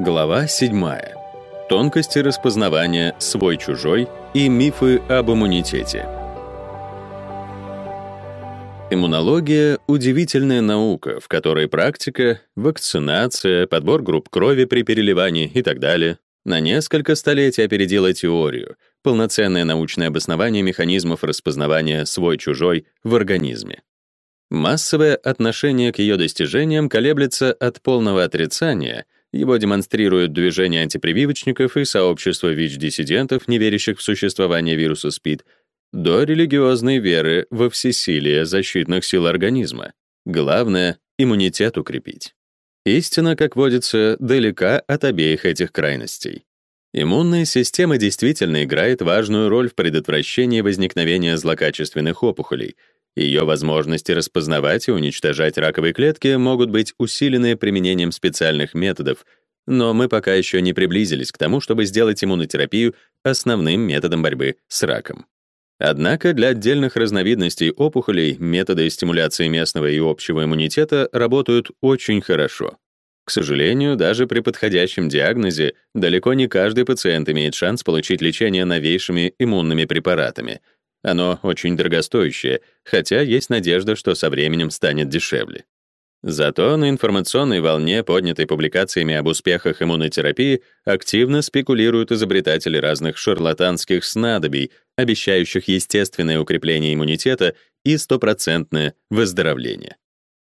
Глава 7. Тонкости распознавания свой-чужой и мифы об иммунитете. Иммунология — удивительная наука, в которой практика, вакцинация, подбор групп крови при переливании и так далее на несколько столетий опередила теорию, полноценное научное обоснование механизмов распознавания свой-чужой в организме. Массовое отношение к ее достижениям колеблется от полного отрицания — его демонстрируют движения антипрививочников и сообщества ВИЧ-диссидентов, не верящих в существование вируса СПИД, до религиозной веры во всесилие защитных сил организма. Главное — иммунитет укрепить. Истина, как водится, далека от обеих этих крайностей. Иммунная система действительно играет важную роль в предотвращении возникновения злокачественных опухолей — ее возможности распознавать и уничтожать раковые клетки могут быть усилены применением специальных методов, но мы пока еще не приблизились к тому, чтобы сделать иммунотерапию основным методом борьбы с раком. Однако для отдельных разновидностей опухолей методы стимуляции местного и общего иммунитета работают очень хорошо. К сожалению, даже при подходящем диагнозе далеко не каждый пациент имеет шанс получить лечение новейшими иммунными препаратами — оно очень дорогостоящее, хотя есть надежда, что со временем станет дешевле. Зато на информационной волне, поднятой публикациями об успехах иммунотерапии, активно спекулируют изобретатели разных шарлатанских снадобий, обещающих естественное укрепление иммунитета и стопроцентное выздоровление.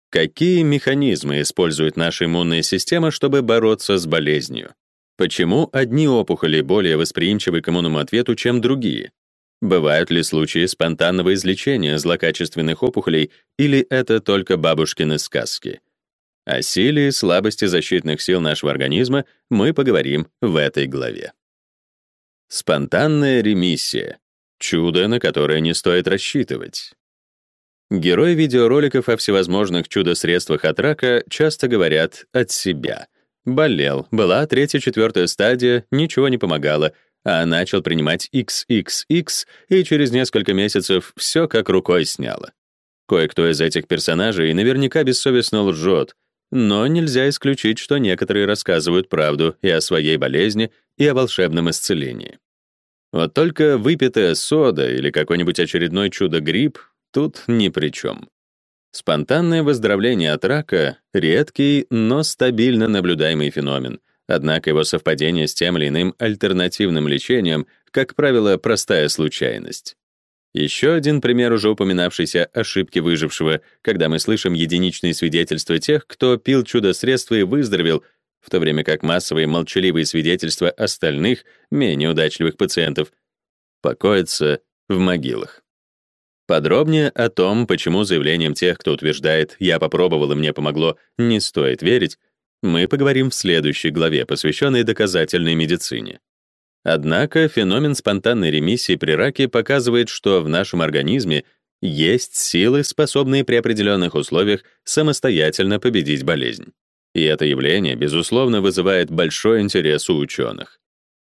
Какие механизмы использует наша иммунная система, чтобы бороться с болезнью? Почему одни опухоли более восприимчивы к иммунному ответу, чем другие? Бывают ли случаи спонтанного излечения злокачественных опухолей или это только бабушкины сказки? О силе и слабости защитных сил нашего организма мы поговорим в этой главе. Спонтанная ремиссия. Чудо, на которое не стоит рассчитывать. Герои видеороликов о всевозможных чудо-средствах от рака часто говорят от себя. Болел, была третья-четвертая стадия, ничего не помогало — а начал принимать XXX, и через несколько месяцев все как рукой сняло. Кое-кто из этих персонажей наверняка бессовестно лжет, но нельзя исключить, что некоторые рассказывают правду и о своей болезни, и о волшебном исцелении. Вот только выпитая сода или какой-нибудь очередной чудо-гриб тут ни при чем. Спонтанное выздоровление от рака — редкий, но стабильно наблюдаемый феномен, Однако его совпадение с тем или иным альтернативным лечением, как правило, простая случайность. Еще один пример уже упоминавшейся ошибки выжившего, когда мы слышим единичные свидетельства тех, кто пил чудо-средства и выздоровел, в то время как массовые молчаливые свидетельства остальных, менее удачливых пациентов, покоятся в могилах. Подробнее о том, почему заявлениям тех, кто утверждает «я попробовал и мне помогло», не стоит верить, мы поговорим в следующей главе, посвященной доказательной медицине. Однако феномен спонтанной ремиссии при раке показывает, что в нашем организме есть силы, способные при определенных условиях самостоятельно победить болезнь. И это явление, безусловно, вызывает большой интерес у ученых.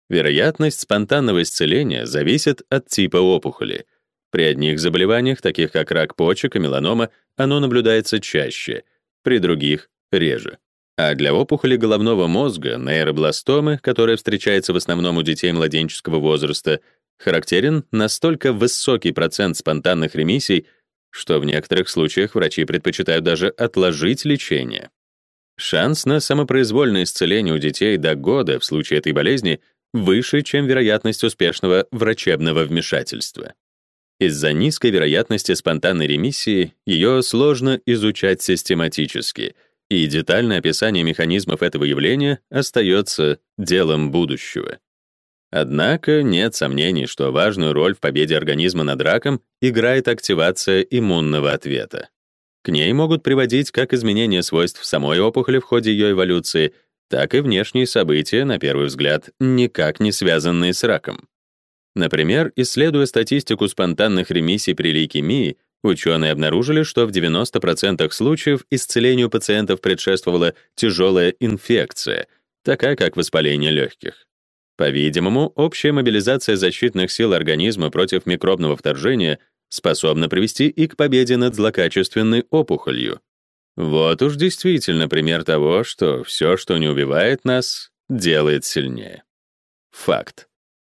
Вероятность спонтанного исцеления зависит от типа опухоли. При одних заболеваниях, таких как рак почек и меланома, оно наблюдается чаще, при других — реже. А для опухоли головного мозга, нейробластомы, которая встречается в основном у детей младенческого возраста, характерен настолько высокий процент спонтанных ремиссий, что в некоторых случаях врачи предпочитают даже отложить лечение. Шанс на самопроизвольное исцеление у детей до года в случае этой болезни выше, чем вероятность успешного врачебного вмешательства. Из-за низкой вероятности спонтанной ремиссии ее сложно изучать систематически — и детальное описание механизмов этого явления остается делом будущего. Однако нет сомнений, что важную роль в победе организма над раком играет активация иммунного ответа. К ней могут приводить как изменения свойств самой опухоли в ходе ее эволюции, так и внешние события, на первый взгляд, никак не связанные с раком. Например, исследуя статистику спонтанных ремиссий при лейкемии, Ученые обнаружили, что в 90% случаев исцелению пациентов предшествовала тяжелая инфекция, такая как воспаление легких. По-видимому, общая мобилизация защитных сил организма против микробного вторжения способна привести и к победе над злокачественной опухолью. Вот уж действительно пример того, что все, что не убивает нас, делает сильнее. Факт.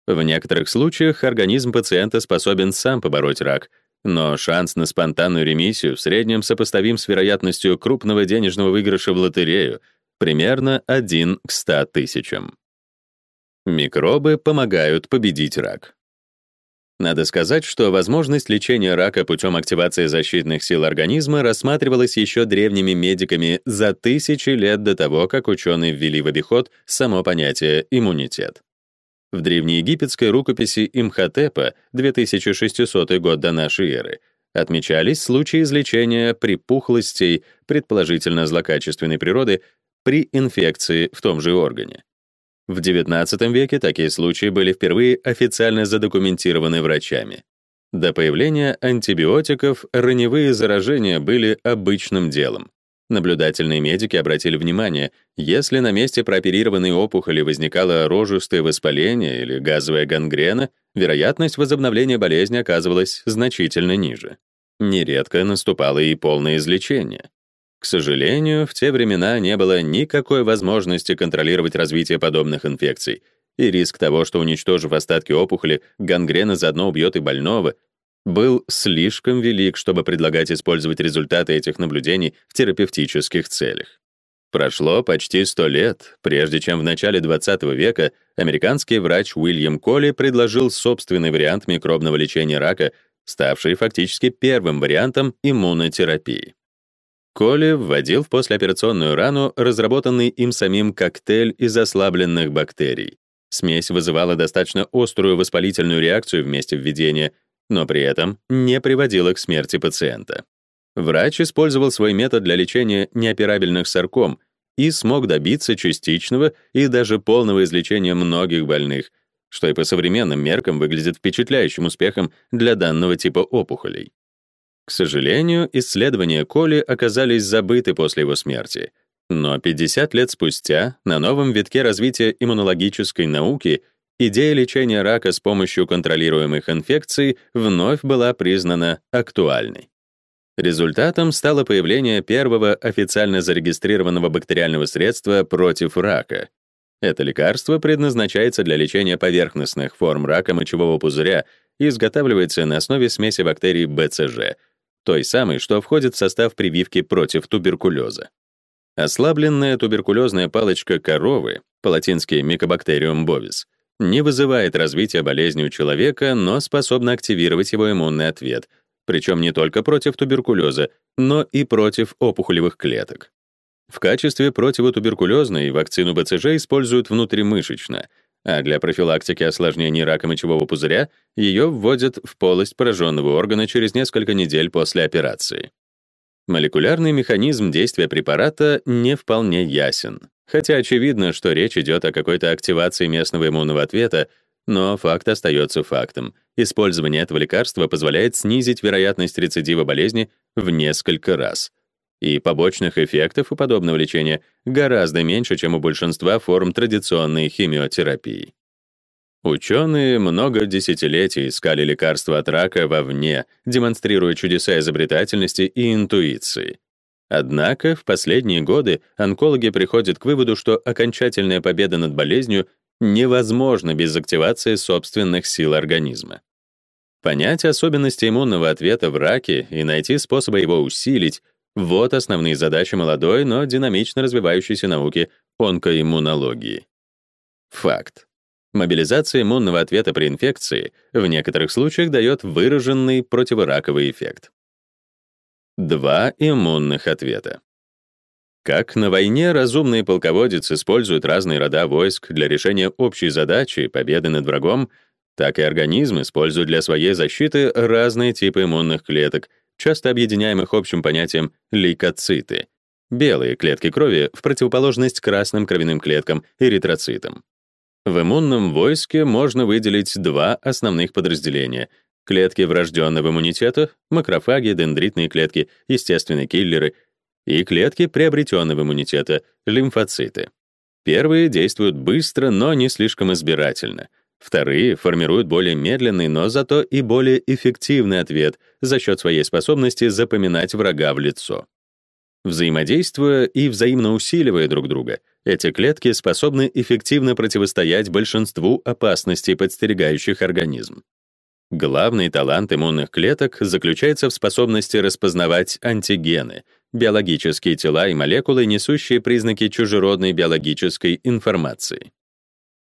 В некоторых случаях организм пациента способен сам побороть рак, но шанс на спонтанную ремиссию в среднем сопоставим с вероятностью крупного денежного выигрыша в лотерею, примерно 1 к 100 тысячам. Микробы помогают победить рак. Надо сказать, что возможность лечения рака путем активации защитных сил организма рассматривалась еще древними медиками за тысячи лет до того, как ученые ввели в обиход само понятие иммунитет. В древнеегипетской рукописи Имхотепа 2600 год до нашей эры отмечались случаи излечения припухлостей, предположительно злокачественной природы, при инфекции в том же органе. В XIX веке такие случаи были впервые официально задокументированы врачами. До появления антибиотиков раневые заражения были обычным делом. Наблюдательные медики обратили внимание, если на месте прооперированной опухоли возникало рожистое воспаление или газовая гангрена, вероятность возобновления болезни оказывалась значительно ниже. Нередко наступало и полное излечение. К сожалению, в те времена не было никакой возможности контролировать развитие подобных инфекций, и риск того, что уничтожив остатки опухоли, гангрена заодно убьет и больного, был слишком велик, чтобы предлагать использовать результаты этих наблюдений в терапевтических целях. Прошло почти 100 лет, прежде чем в начале 20 века американский врач Уильям Колли предложил собственный вариант микробного лечения рака, ставший фактически первым вариантом иммунотерапии. Коли вводил в послеоперационную рану разработанный им самим коктейль из ослабленных бактерий. Смесь вызывала достаточно острую воспалительную реакцию в месте введения, но при этом не приводила к смерти пациента. Врач использовал свой метод для лечения неоперабельных сарком и смог добиться частичного и даже полного излечения многих больных, что и по современным меркам выглядит впечатляющим успехом для данного типа опухолей. К сожалению, исследования Коли оказались забыты после его смерти. Но 50 лет спустя на новом витке развития иммунологической науки идея лечения рака с помощью контролируемых инфекций вновь была признана актуальной. Результатом стало появление первого официально зарегистрированного бактериального средства против рака. Это лекарство предназначается для лечения поверхностных форм рака мочевого пузыря и изготавливается на основе смеси бактерий БЦЖ — той самой, что входит в состав прививки против туберкулеза. Ослабленная туберкулезная палочка коровы, по-латински Mycobacterium bovis, не вызывает развития болезни у человека, но способна активировать его иммунный ответ, причем не только против туберкулеза, но и против опухолевых клеток. В качестве противотуберкулезной вакцину БЦЖ используют внутримышечно — а для профилактики осложнений рака мочевого пузыря ее вводят в полость пораженного органа через несколько недель после операции. Молекулярный механизм действия препарата не вполне ясен, хотя очевидно, что речь идет о какой-то активации местного иммунного ответа, но факт остается фактом. Использование этого лекарства позволяет снизить вероятность рецидива болезни в несколько раз — и побочных эффектов у подобного лечения гораздо меньше, чем у большинства форм традиционной химиотерапии. Ученые много десятилетий искали лекарства от рака вовне, демонстрируя чудеса изобретательности и интуиции. Однако в последние годы онкологи приходят к выводу, что окончательная победа над болезнью невозможна без активации собственных сил организма. Понять особенности иммунного ответа в раке и найти способы его усилить вот основные задачи молодой, но динамично развивающейся науки онкоиммунологии. Факт. Мобилизация иммунного ответа при инфекции в некоторых случаях дает выраженный противораковый эффект. Два иммунных ответа. Как на войне разумный полководец использует разные рода войск для решения общей задачи победы над врагом, так и организм использует для своей защиты разные типы иммунных клеток — часто объединяемых общим понятием лейкоциты — белые клетки крови в противоположность красным кровяным клеткам — эритроцитам. В иммунном войске можно выделить два основных подразделения — клетки врожденного иммунитета, макрофаги, дендритные клетки, естественные киллеры, и клетки приобретенного иммунитета, лимфоциты. Первые действуют быстро, но не слишком избирательно — Вторые формируют более медленный, но зато и более эффективный ответ за счет своей способности запоминать врага в лицо. Взаимодействуя и взаимно усиливая друг друга, эти клетки способны эффективно противостоять большинству опасностей, подстерегающих организм. Главный талант иммунных клеток заключается в способности распознавать антигены, биологические тела и молекулы, несущие признаки чужеродной биологической информации.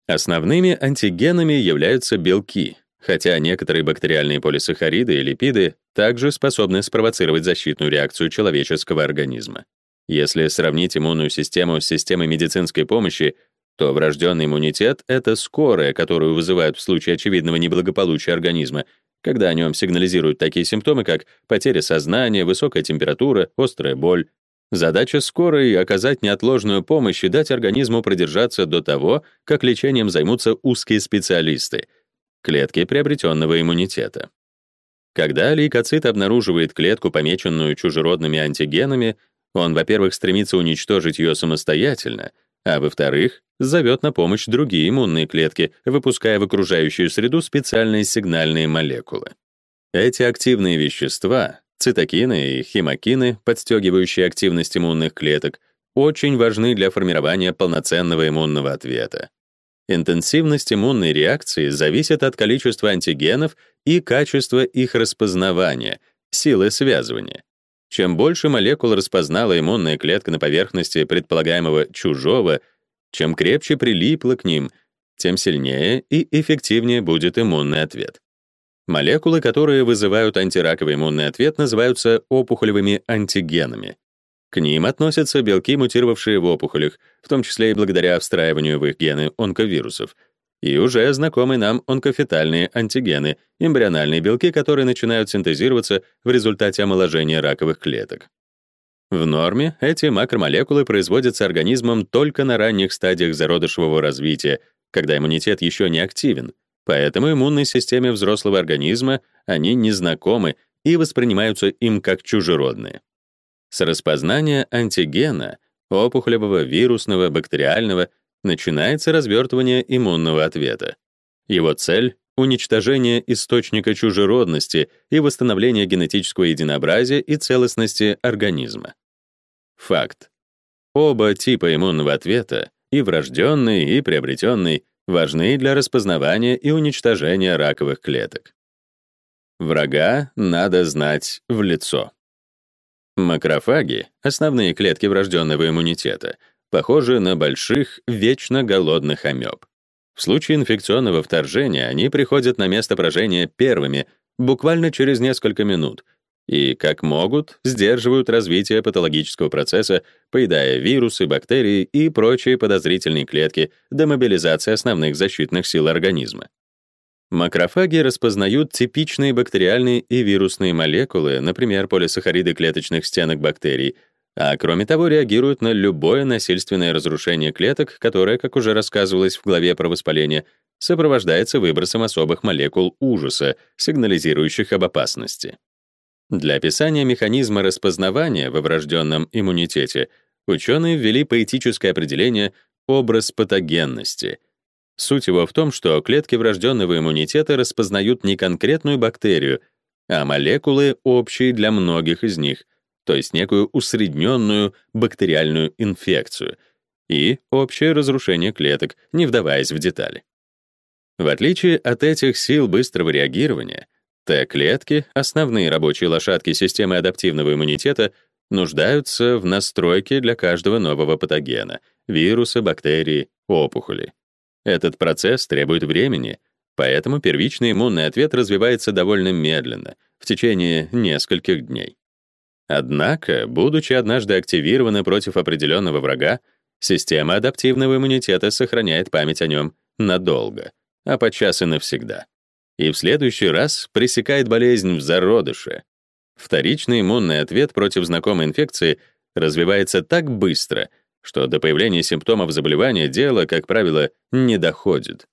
Основными антигенами являются белки, хотя некоторые бактериальные полисахариды и липиды также способны спровоцировать защитную реакцию человеческого организма. Если сравнить иммунную систему с системой медицинской помощи, то врожденный иммунитет — это скорая, которую вызывают в случае очевидного неблагополучия организма, когда о нем сигнализируют такие симптомы, как потеря сознания, высокая температура, острая боль. Задача скорой — оказать неотложную помощь и дать организму продержаться до того, как лечением займутся узкие специалисты — клетки приобретенного иммунитета. Когда лейкоцит обнаруживает клетку, помеченную чужеродными антигенами, он, во-первых, стремится уничтожить ее самостоятельно, а во-вторых, зовет на помощь другие иммунные клетки, выпуская в окружающую среду специальные сигнальные молекулы. Эти активные вещества, цитокины и химокины, подстегивающие активность иммунных клеток, очень важны для формирования полноценного иммунного ответа. Интенсивность иммунной реакции зависит от количества антигенов и качества их распознавания, силы связывания. Чем больше молекул распознала иммунная клетка на поверхности предполагаемого чужого, чем крепче прилипла к ним, тем сильнее и эффективнее будет иммунный ответ. Молекулы, которые вызывают антираковый иммунный ответ, называются опухолевыми антигенами. К ним относятся белки, мутировавшие в опухолях, в том числе и благодаря встраиванию в их гены онковирусов, и уже знакомые нам онкофетальные антигены, эмбриональные белки, которые начинают синтезироваться в результате омоложения раковых клеток. В норме эти макромолекулы производятся организмом только на ранних стадиях зародышевого развития, когда иммунитет еще не активен, поэтому иммунной системе взрослого организма они незнакомы и воспринимаются им как чужеродные. С распознания антигена, опухолевого, вирусного, бактериального, начинается развертывание иммунного ответа. Его цель — уничтожение источника чужеродности и восстановление генетического единообразия и целостности организма. Факт. Оба типа иммунного ответа, и врожденный, и приобретенный, важны для распознавания и уничтожения раковых клеток. Врага надо знать в лицо. Макрофаги, основные клетки врожденного иммунитета, похожи на больших, вечно голодных амеб. В случае инфекционного вторжения они приходят на место поражения первыми, буквально через несколько минут, и, как могут, сдерживают развитие патологического процесса, поедая вирусы, бактерии и прочие подозрительные клетки до мобилизации основных защитных сил организма. Макрофаги распознают типичные бактериальные и вирусные молекулы, например, полисахариды клеточных стенок бактерий, а кроме того реагируют на любое насильственное разрушение клеток, которое, как уже рассказывалось в главе про воспаление, сопровождается выбросом особых молекул ужаса, сигнализирующих об опасности. Для описания механизма распознавания во врожденном иммунитете ученые ввели поэтическое определение «образ патогенности», Суть его в том, что клетки врожденного иммунитета распознают не конкретную бактерию, а молекулы, общие для многих из них, то есть некую усредненную бактериальную инфекцию и общее разрушение клеток, не вдаваясь в детали. В отличие от этих сил быстрого реагирования, Т-клетки, основные рабочие лошадки системы адаптивного иммунитета, нуждаются в настройке для каждого нового патогена — вируса, бактерии, опухоли. Этот процесс требует времени, поэтому первичный иммунный ответ развивается довольно медленно, в течение нескольких дней. Однако, будучи однажды активирована против определенного врага, система адаптивного иммунитета сохраняет память о нем надолго, а подчас и навсегда. И в следующий раз пресекает болезнь в зародыше. Вторичный иммунный ответ против знакомой инфекции развивается так быстро — что до появления симптомов заболевания дело, как правило, не доходит.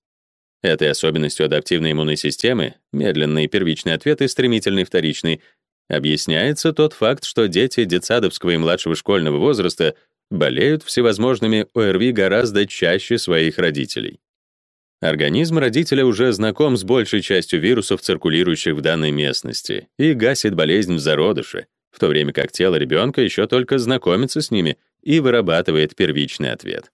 Этой особенностью адаптивной иммунной системы, медленный первичный ответ и стремительный вторичный, объясняется тот факт, что дети детсадовского и младшего школьного возраста болеют всевозможными ОРВИ гораздо чаще своих родителей. Организм родителя уже знаком с большей частью вирусов, циркулирующих в данной местности, и гасит болезнь в зародыше, в то время как тело ребенка еще только знакомится с ними и вырабатывает первичный ответ.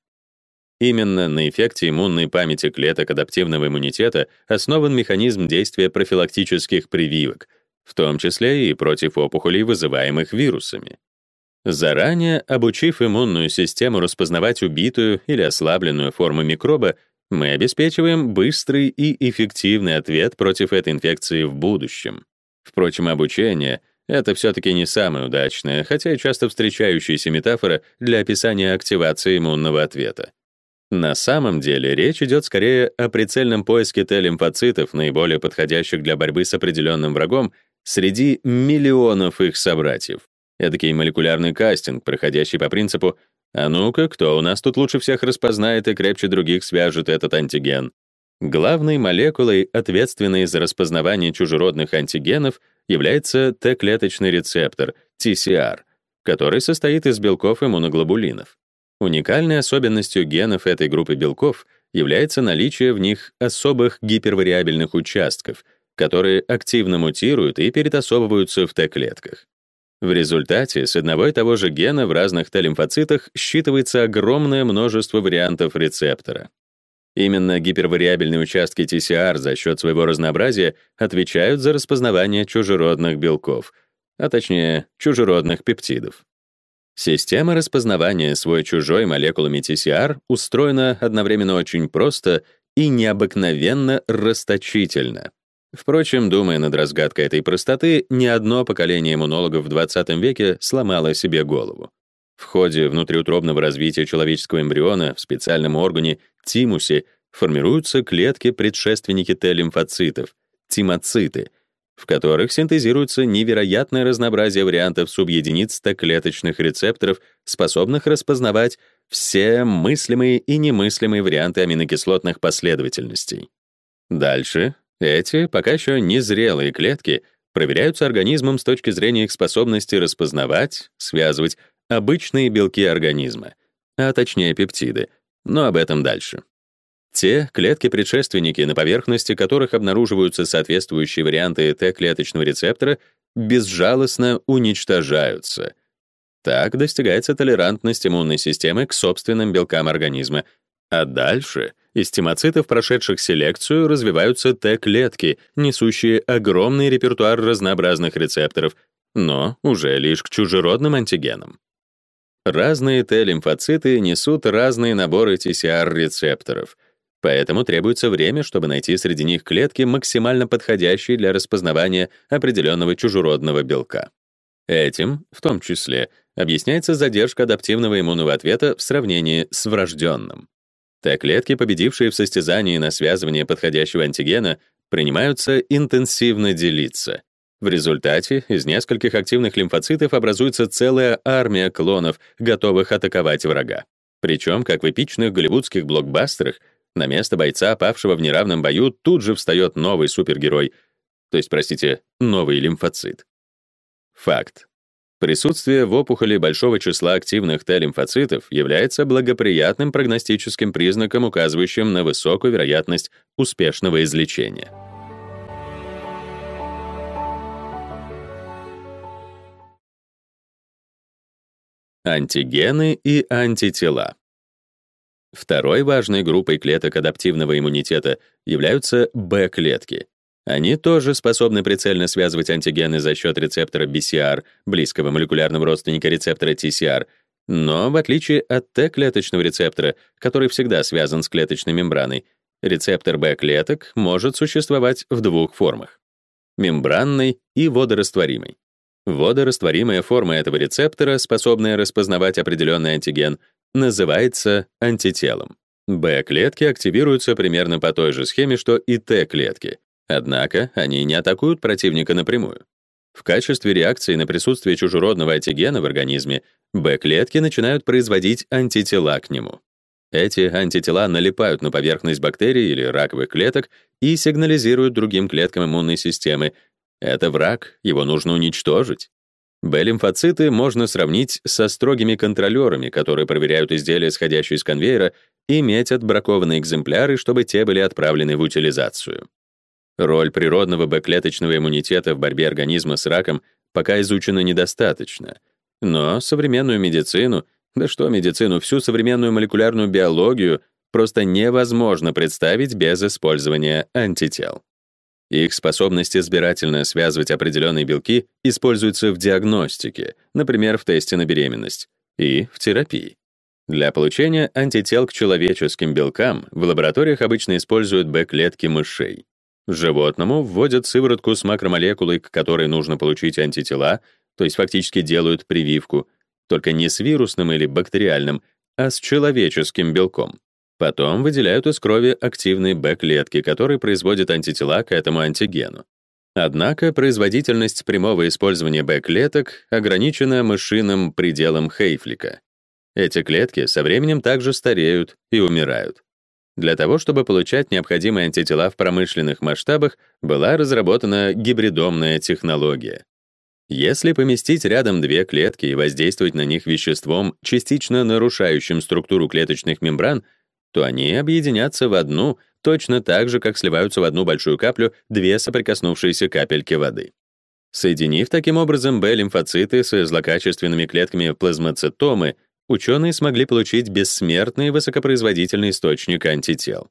Именно на эффекте иммунной памяти клеток адаптивного иммунитета основан механизм действия профилактических прививок, в том числе и против опухолей, вызываемых вирусами. Заранее обучив иммунную систему распознавать убитую или ослабленную форму микроба, мы обеспечиваем быстрый и эффективный ответ против этой инфекции в будущем. Впрочем, обучение — это все-таки не самая удачная, хотя и часто встречающаяся метафора для описания активации иммунного ответа. На самом деле речь идет скорее о прицельном поиске Т-лимфоцитов, наиболее подходящих для борьбы с определенным врагом, среди миллионов их собратьев. Эдакий молекулярный кастинг, проходящий по принципу «А ну-ка, кто у нас тут лучше всех распознает и крепче других свяжет этот антиген?» Главной молекулой, ответственной за распознавание чужеродных антигенов, является Т-клеточный рецептор, TCR, который состоит из белков иммуноглобулинов. Уникальной особенностью генов этой группы белков является наличие в них особых гипервариабельных участков, которые активно мутируют и перетасовываются в Т-клетках. В результате с одного и того же гена в разных Т-лимфоцитах считывается огромное множество вариантов рецептора. Именно гипервариабельные участки TCR за счет своего разнообразия отвечают за распознавание чужеродных белков, а точнее, чужеродных пептидов. Система распознавания свой-чужой молекулами TCR устроена одновременно очень просто и необыкновенно расточительно. Впрочем, думая над разгадкой этой простоты, ни одно поколение иммунологов в 20 веке сломало себе голову. В ходе внутриутробного развития человеческого эмбриона в специальном органе тимусе формируются клетки-предшественники Т-лимфоцитов, тимоциты, в которых синтезируется невероятное разнообразие вариантов субъединиц Т-клеточных рецепторов, способных распознавать все мыслимые и немыслимые варианты аминокислотных последовательностей. Дальше эти, пока еще незрелые клетки, проверяются организмом с точки зрения их способности распознавать, связывать обычные белки организма, а точнее пептиды, но об этом дальше. Те клетки-предшественники, на поверхности которых обнаруживаются соответствующие варианты Т-клеточного рецептора, безжалостно уничтожаются. Так достигается толерантность иммунной системы к собственным белкам организма, а дальше из тимоцитов, прошедших селекцию, развиваются Т-клетки, несущие огромный репертуар разнообразных рецепторов, но уже лишь к чужеродным антигенам. Разные Т-лимфоциты несут разные наборы TCR-рецепторов — Поэтому требуется время, чтобы найти среди них клетки, максимально подходящие для распознавания определенного чужеродного белка. Этим, в том числе, объясняется задержка адаптивного иммунного ответа в сравнении с врожденным. Т-клетки, победившие в состязании на связывание подходящего антигена, принимаются интенсивно делиться. В результате из нескольких активных лимфоцитов образуется целая армия клонов, готовых атаковать врага. Причем, как в эпичных голливудских блокбастерах, на место бойца, павшего в неравном бою, тут же встает новый супергерой, то есть, простите, новый лимфоцит. Факт. Присутствие в опухоли большого числа активных Т-лимфоцитов является благоприятным прогностическим признаком, указывающим на высокую вероятность успешного излечения. Антигены и антитела. Второй важной группой клеток адаптивного иммунитета являются Б-клетки. Они тоже способны прицельно связывать антигены за счет рецептора BCR, близкого молекулярного родственника рецептора TCR, но в отличие от Т-клеточного рецептора, который всегда связан с клеточной мембраной, рецептор Б-клеток может существовать в двух формах — мембранной и водорастворимой. Водорастворимая форма этого рецептора, способная распознавать определенный антиген, называется антителом. Б-клетки активируются примерно по той же схеме, что и Т-клетки, однако они не атакуют противника напрямую. В качестве реакции на присутствие чужеродного антигена в организме Б-клетки начинают производить антитела к нему. Эти антитела налипают на поверхность бактерий или раковых клеток и сигнализируют другим клеткам иммунной системы. Это враг, его нужно уничтожить. Б-лимфоциты можно сравнить со строгими контролерами, которые проверяют изделия, исходящие из конвейера, и метят бракованные экземпляры, чтобы те были отправлены в утилизацию. Роль природного Б-клеточного иммунитета в борьбе организма с раком пока изучена недостаточно, но современную медицину, да что медицину, всю современную молекулярную биологию просто невозможно представить без использования антител. Их способность избирательно связывать определенные белки используется в диагностике, например, в тесте на беременность, и в терапии. Для получения антител к человеческим белкам в лабораториях обычно используют Б-клетки мышей. Животному вводят сыворотку с макромолекулой, к которой нужно получить антитела, то есть фактически делают прививку, только не с вирусным или бактериальным, а с человеческим белком. Потом выделяют из крови активные Б-клетки, которые производят антитела к этому антигену. Однако производительность прямого использования Б-клеток ограничена мышиным пределом Хейфлика. Эти клетки со временем также стареют и умирают. Для того, чтобы получать необходимые антитела в промышленных масштабах, была разработана гибридомная технология. Если поместить рядом две клетки и воздействовать на них веществом, частично нарушающим структуру клеточных мембран, то они объединятся в одну, точно так же, как сливаются в одну большую каплю две соприкоснувшиеся капельки воды. Соединив таким образом Б-лимфоциты с злокачественными клетками плазмоцитомы, ученые смогли получить бессмертный высокопроизводительный источник антител.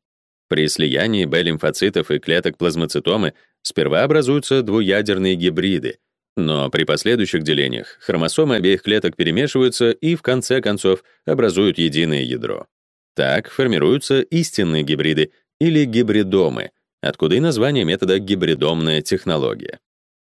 При слиянии Б-лимфоцитов и клеток плазмоцитомы сперва образуются двуядерные гибриды, но при последующих делениях хромосомы обеих клеток перемешиваются и в конце концов образуют единое ядро. Так формируются истинные гибриды или гибридомы, откуда и название метода гибридомная технология.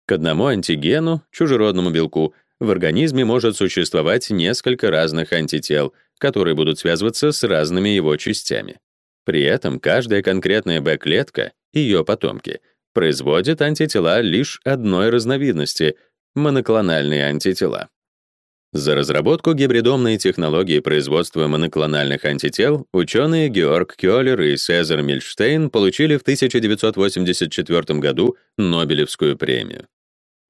К одному антигену, чужеродному белку, в организме может существовать несколько разных антител, которые будут связываться с разными его частями. При этом каждая конкретная Б-клетка, ее потомки, производит антитела лишь одной разновидности — моноклональные антитела. За разработку гибридомной технологии производства моноклональных антител ученые Георг Кёллер и Сезар Мильштейн получили в 1984 году Нобелевскую премию.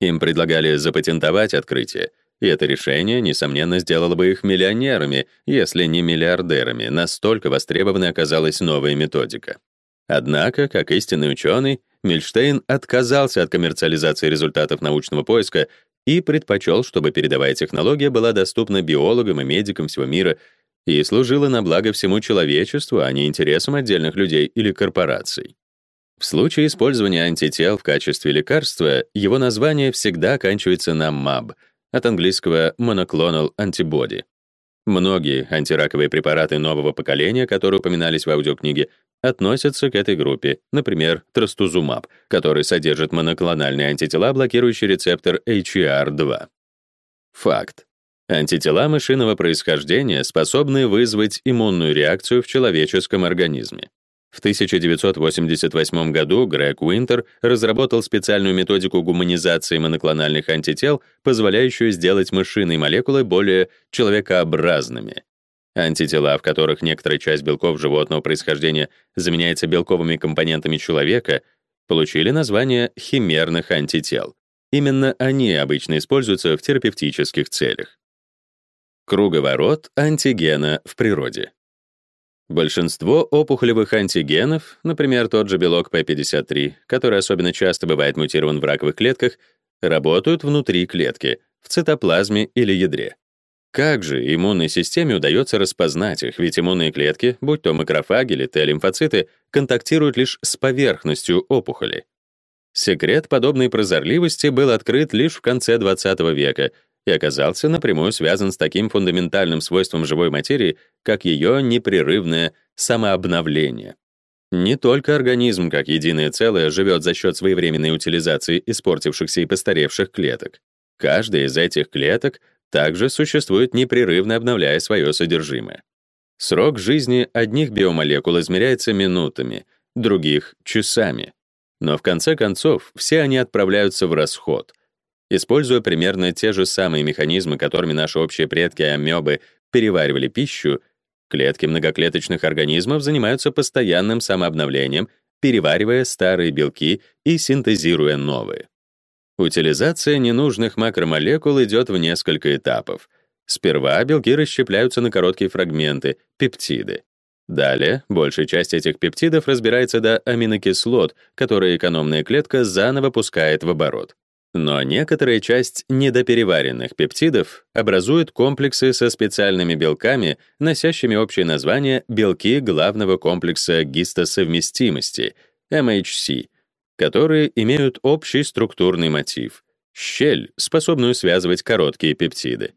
Им предлагали запатентовать открытие, и это решение, несомненно, сделало бы их миллионерами, если не миллиардерами, настолько востребованной оказалась новая методика. Однако, как истинный ученый, Мильштейн отказался от коммерциализации результатов научного поиска и предпочел, чтобы передовая технология была доступна биологам и медикам всего мира и служила на благо всему человечеству, а не интересам отдельных людей или корпораций. В случае использования антител в качестве лекарства, его название всегда оканчивается на MAB, от английского monoclonal antibody. Многие антираковые препараты нового поколения, которые упоминались в аудиокниге, относятся к этой группе, например, трастузумаб, который содержит моноклональные антитела, блокирующие рецептор HER2. Факт. Антитела мышиного происхождения способны вызвать иммунную реакцию в человеческом организме. В 1988 году Грег Уинтер разработал специальную методику гуманизации моноклональных антител, позволяющую сделать мышиные молекулы более человекообразными. Антитела, в которых некоторая часть белков животного происхождения заменяется белковыми компонентами человека, получили название химерных антител. Именно они обычно используются в терапевтических целях. Круговорот антигена в природе. Большинство опухолевых антигенов, например, тот же белок P53, который особенно часто бывает мутирован в раковых клетках, работают внутри клетки, в цитоплазме или ядре. Как же иммунной системе удается распознать их, ведь иммунные клетки, будь то макрофаги или Т-лимфоциты, контактируют лишь с поверхностью опухоли. Секрет подобной прозорливости был открыт лишь в конце 20 века и оказался напрямую связан с таким фундаментальным свойством живой материи, как ее непрерывное самообновление. Не только организм как единое целое живет за счет своевременной утилизации испортившихся и постаревших клеток. Каждая из этих клеток также существует непрерывно обновляя свое содержимое. Срок жизни одних биомолекул измеряется минутами, других — часами. Но в конце концов все они отправляются в расход. Используя примерно те же самые механизмы, которыми наши общие предки амебы переваривали пищу, клетки многоклеточных организмов занимаются постоянным самообновлением, переваривая старые белки и синтезируя новые. Утилизация ненужных макромолекул идет в несколько этапов. Сперва белки расщепляются на короткие фрагменты — пептиды. Далее большая часть этих пептидов разбирается до аминокислот, которые экономная клетка заново пускает в оборот. Но некоторая часть недопереваренных пептидов образует комплексы со специальными белками, носящими общее название белки главного комплекса гистосовместимости MHC, которые имеют общий структурный мотив щель, способную связывать короткие пептиды.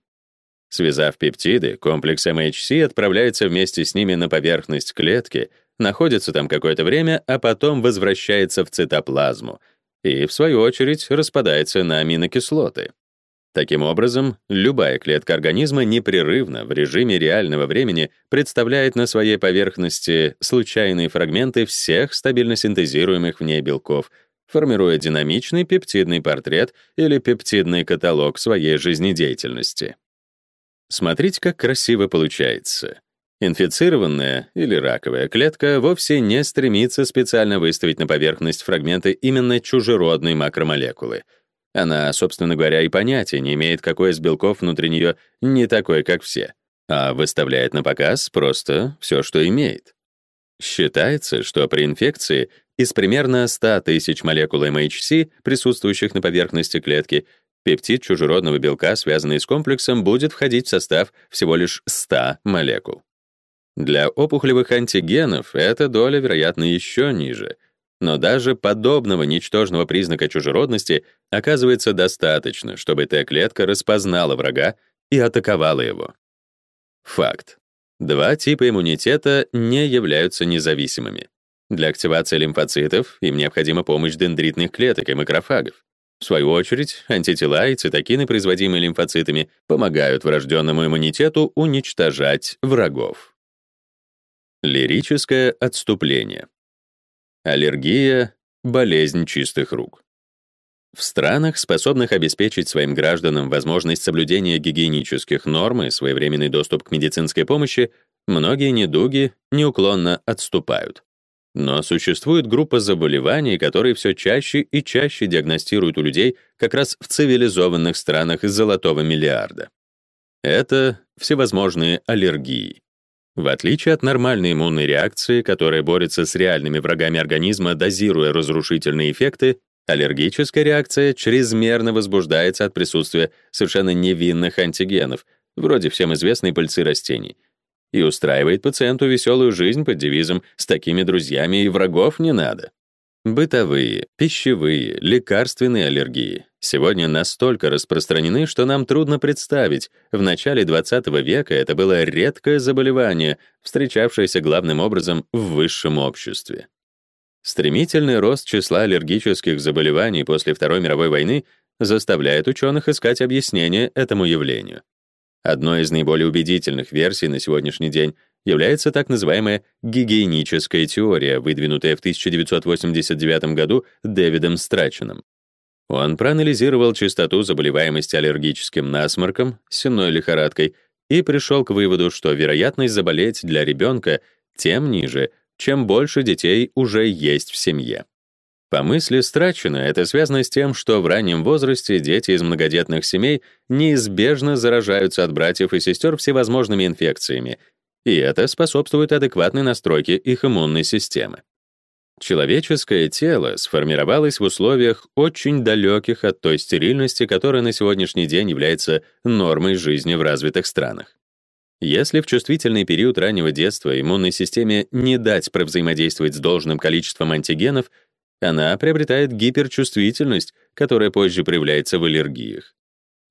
Связав пептиды, комплекс MHC отправляется вместе с ними на поверхность клетки, находится там какое-то время, а потом возвращается в цитоплазму и, в свою очередь, распадается на аминокислоты. Таким образом, любая клетка организма непрерывно в режиме реального времени представляет на своей поверхности случайные фрагменты всех стабильно синтезируемых в ней белков, формируя динамичный пептидный портрет или пептидный каталог своей жизнедеятельности. Смотрите, как красиво получается. Инфицированная или раковая клетка вовсе не стремится специально выставить на поверхность фрагменты именно чужеродной макромолекулы. Она, собственно говоря, и понятия не имеет, какой из белков внутри нее не такой, как все, а выставляет на показ просто все, что имеет. Считается, что при инфекции из примерно 100 тысяч молекул MHC, присутствующих на поверхности клетки, пептид чужеродного белка, связанный с комплексом, будет входить в состав всего лишь 100 молекул. Для опухолевых антигенов эта доля, вероятно, еще ниже. Но даже подобного ничтожного признака чужеродности оказывается достаточно, чтобы Т-клетка распознала врага и атаковала его. Факт. Два типа иммунитета не являются независимыми. Для активации лимфоцитов им необходима помощь дендритных клеток и макрофагов. В свою очередь, антитела и цитокины, производимые лимфоцитами, помогают врожденному иммунитету уничтожать врагов. Лирическое отступление. Аллергия — болезнь чистых рук. В странах, способных обеспечить своим гражданам возможность соблюдения гигиенических норм и своевременный доступ к медицинской помощи, многие недуги неуклонно отступают. Но существует группа заболеваний, которые все чаще и чаще диагностируют у людей как раз в цивилизованных странах золотого миллиарда. Это всевозможные аллергии. В отличие от нормальной иммунной реакции, которая борется с реальными врагами организма, дозируя разрушительные эффекты, аллергическая реакция чрезмерно возбуждается от присутствия совершенно невинных антигенов, вроде всем известной пыльцы растений — и устраивает пациенту веселую жизнь под девизом «с такими друзьями и врагов не надо». Бытовые, пищевые, лекарственные аллергии сегодня настолько распространены, что нам трудно представить, в начале 20 века это было редкое заболевание, встречавшееся главным образом в высшем обществе. Стремительный рост числа аллергических заболеваний после Второй мировой войны заставляет ученых искать объяснение этому явлению. Одной из наиболее убедительных версий на сегодняшний день является так называемая гигиеническая теория, выдвинутая в 1989 году Дэвидом Страченом. Он проанализировал частоту заболеваемости аллергическим насморком, сенной лихорадкой и пришел к выводу, что вероятность заболеть для ребенка тем ниже, чем больше детей уже есть в семье. По мысли Страчина, это связано с тем, что в раннем возрасте дети из многодетных семей неизбежно заражаются от братьев и сестер всевозможными инфекциями, и это способствует адекватной настройке их иммунной системы. Человеческое тело сформировалось в условиях очень далеких от той стерильности, которая на сегодняшний день является нормой жизни в развитых странах. Если в чувствительный период раннего детства иммунной системе не дать провзаимодействовать с должным количеством антигенов, она приобретает гиперчувствительность, которая позже проявляется в аллергиях.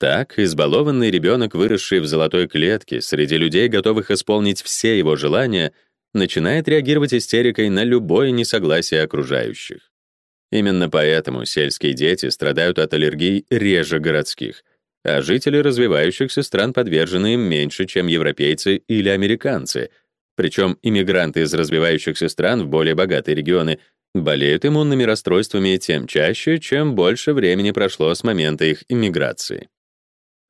Так, избалованный ребенок, выросший в золотой клетке, среди людей, готовых исполнить все его желания, начинает реагировать истерикой на любое несогласие окружающих. Именно поэтому сельские дети страдают от аллергий реже городских, а жители развивающихся стран подвержены им меньше, чем европейцы или американцы, причем иммигранты из развивающихся стран в более богатые регионы болеют иммунными расстройствами тем чаще, чем больше времени прошло с момента их иммиграции.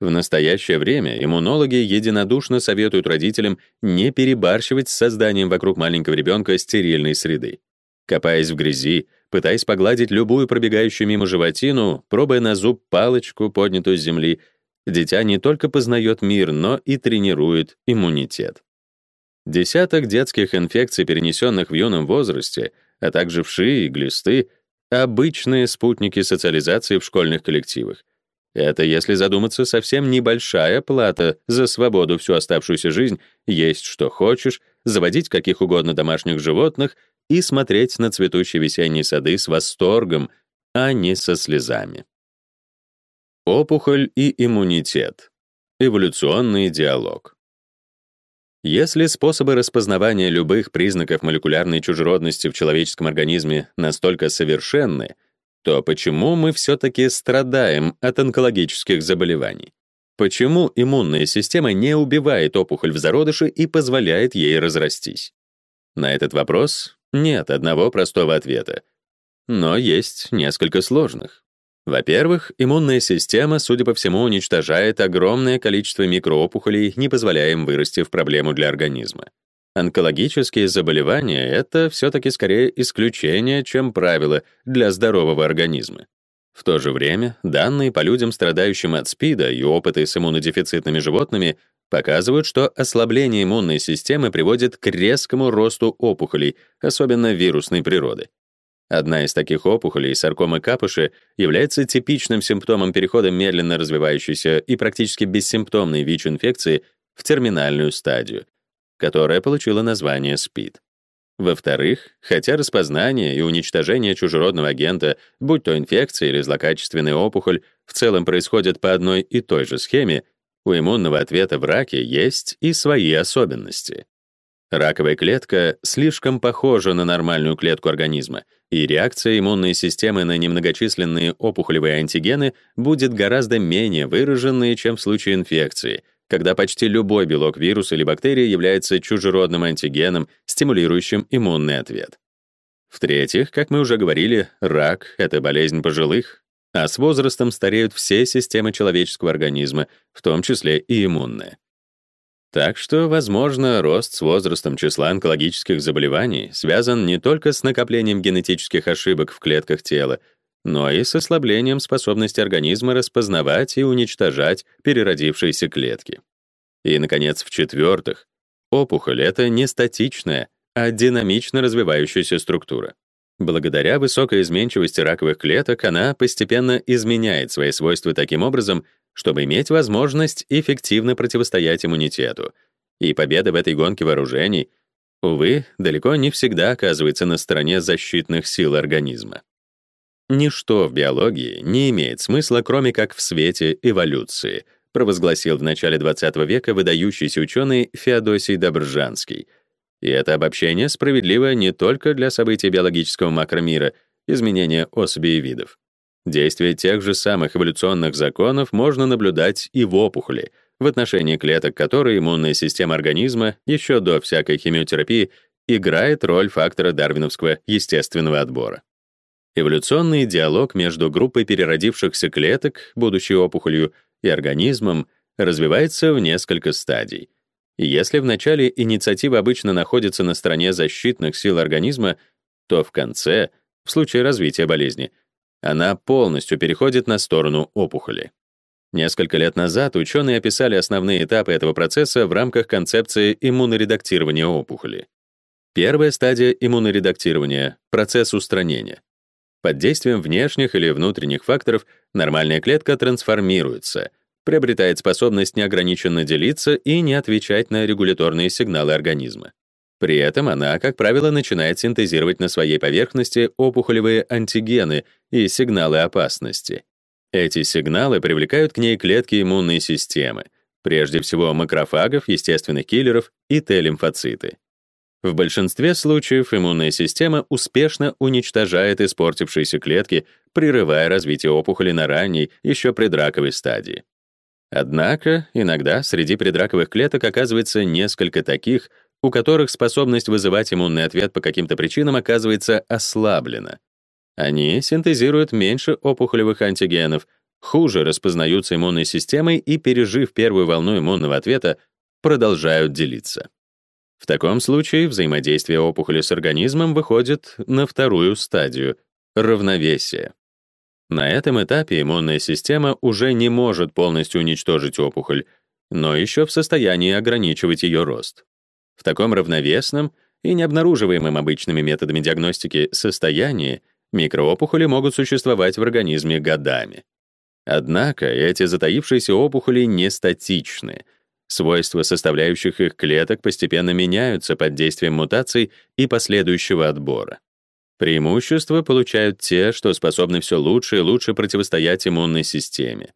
В настоящее время иммунологи единодушно советуют родителям не перебарщивать с созданием вокруг маленького ребенка стерильной среды. Копаясь в грязи, пытаясь погладить любую пробегающую мимо животину, пробуя на зуб палочку, поднятую с земли, дитя не только познает мир, но и тренирует иммунитет. Десяток детских инфекций, перенесенных в юном возрасте, а также вши и глисты, обычные спутники социализации в школьных коллективах. Это, если задуматься, совсем небольшая плата за свободу всю оставшуюся жизнь, есть что хочешь, заводить каких угодно домашних животных и смотреть на цветущие весенние сады с восторгом, а не со слезами. Опухоль и иммунитет. Эволюционный диалог. Если способы распознавания любых признаков молекулярной чужеродности в человеческом организме настолько совершенны, то почему мы все-таки страдаем от онкологических заболеваний? Почему иммунная система не убивает опухоль в зародыше и позволяет ей разрастись? На этот вопрос нет одного простого ответа, но есть несколько сложных. Во-первых, иммунная система, судя по всему, уничтожает огромное количество микроопухолей, не позволяя им вырасти в проблему для организма. Онкологические заболевания — это все-таки скорее исключение, чем правило для здорового организма. В то же время данные по людям, страдающим от СПИДа, и опыты с иммунодефицитными животными показывают, что ослабление иммунной системы приводит к резкому росту опухолей, особенно вирусной природы. Одна из таких опухолей, саркома капуши, является типичным симптомом перехода медленно развивающейся и практически бессимптомной ВИЧ-инфекции в терминальную стадию, которая получила название СПИД. Во-вторых, хотя распознание и уничтожение чужеродного агента, будь то инфекция или злокачественная опухоль, в целом происходят по одной и той же схеме, у иммунного ответа в раке есть и свои особенности. Раковая клетка слишком похожа на нормальную клетку организма, и реакция иммунной системы на немногочисленные опухолевые антигены будет гораздо менее выраженной, чем в случае инфекции, когда почти любой белок вируса или бактерии является чужеродным антигеном, стимулирующим иммунный ответ. В-третьих, как мы уже говорили, рак — это болезнь пожилых, а с возрастом стареют все системы человеческого организма, в том числе и иммунная. Так что, возможно, рост с возрастом числа онкологических заболеваний связан не только с накоплением генетических ошибок в клетках тела, но и с ослаблением способности организма распознавать и уничтожать переродившиеся клетки. И, наконец, в-четвертых, опухоль — это не статичная, а динамично развивающаяся структура. Благодаря высокой изменчивости раковых клеток она постепенно изменяет свои свойства таким образом, чтобы иметь возможность эффективно противостоять иммунитету. И победа в этой гонке вооружений, увы, далеко не всегда оказывается на стороне защитных сил организма. Ничто в биологии не имеет смысла, кроме как в свете эволюции, провозгласил в начале XX века выдающийся ученый Феодосий Добржанский. И это обобщение справедливо не только для событий биологического макромира, изменения особей и видов. Действие тех же самых эволюционных законов можно наблюдать и в опухоли, в отношении клеток которой иммунная система организма еще до всякой химиотерапии играет роль фактора дарвиновского естественного отбора. Эволюционный диалог между группой переродившихся клеток, будущей опухолью, и организмом развивается в несколько стадий. И если в начале инициатива обычно находится на стороне защитных сил организма, то в конце, в случае развития болезни, она полностью переходит на сторону опухоли. Несколько лет назад ученые описали основные этапы этого процесса в рамках концепции иммуноредактирования опухоли. Первая стадия иммуноредактирования — процесс устранения. Под действием внешних или внутренних факторов нормальная клетка трансформируется, приобретает способность неограниченно делиться и не отвечать на регуляторные сигналы организма. При этом она, как правило, начинает синтезировать на своей поверхности опухолевые антигены и сигналы опасности. Эти сигналы привлекают к ней клетки иммунной системы, прежде всего макрофагов, естественных киллеров и Т-лимфоциты. В большинстве случаев иммунная система успешно уничтожает испортившиеся клетки, прерывая развитие опухоли на ранней, еще предраковой стадии. Однако иногда среди предраковых клеток оказывается несколько таких, у которых способность вызывать иммунный ответ по каким-то причинам оказывается ослаблена. Они синтезируют меньше опухолевых антигенов, хуже распознаются иммунной системой и, пережив первую волну иммунного ответа, продолжают делиться. В таком случае взаимодействие опухоли с организмом выходит на вторую стадию — равновесие. На этом этапе иммунная система уже не может полностью уничтожить опухоль, но еще в состоянии ограничивать ее рост. В таком равновесном и необнаруживаемом обычными методами диагностики состоянии Микроопухоли могут существовать в организме годами. Однако эти затаившиеся опухоли не статичны. Свойства составляющих их клеток постепенно меняются под действием мутаций и последующего отбора. Преимущества получают те, что способны все лучше и лучше противостоять иммунной системе.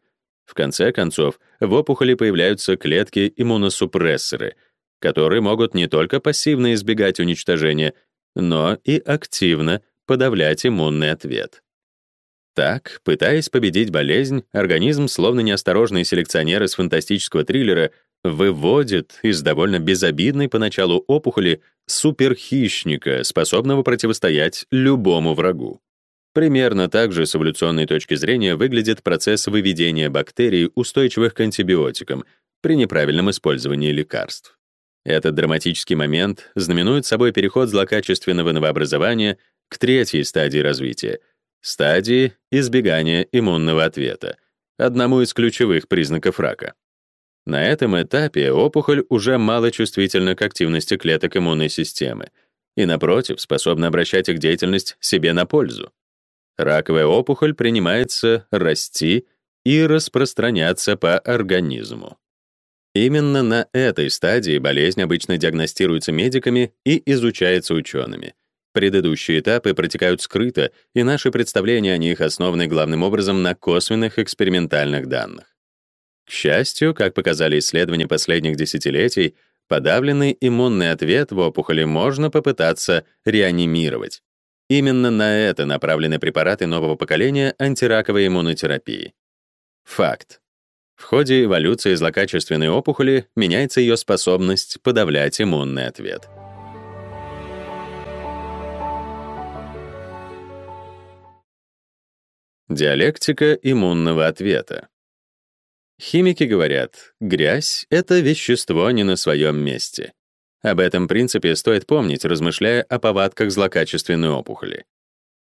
В конце концов, в опухоли появляются клетки-иммуносупрессоры, которые могут не только пассивно избегать уничтожения, но и активно подавлять иммунный ответ. Так, пытаясь победить болезнь, организм, словно неосторожный селекционер из фантастического триллера, выводит из довольно безобидной поначалу опухоли суперхищника, способного противостоять любому врагу. Примерно так же с эволюционной точки зрения выглядит процесс выведения бактерий, устойчивых к антибиотикам, при неправильном использовании лекарств. Этот драматический момент знаменует собой переход злокачественного новообразования к третьей стадии развития — стадии избегания иммунного ответа, одному из ключевых признаков рака. На этом этапе опухоль уже мало чувствительна к активности клеток иммунной системы и, напротив, способна обращать их деятельность себе на пользу. Раковая опухоль принимается расти и распространяться по организму. Именно на этой стадии болезнь обычно диагностируется медиками и изучается учеными. Предыдущие этапы протекают скрыто, и наши представления о них основаны главным образом на косвенных экспериментальных данных. К счастью, как показали исследования последних десятилетий, подавленный иммунный ответ в опухоли можно попытаться реанимировать. Именно на это направлены препараты нового поколения антираковой иммунотерапии. Факт. В ходе эволюции злокачественной опухоли меняется ее способность подавлять иммунный ответ. Диалектика иммунного ответа. Химики говорят, грязь — это вещество не на своем месте. Об этом принципе стоит помнить, размышляя о повадках злокачественной опухоли.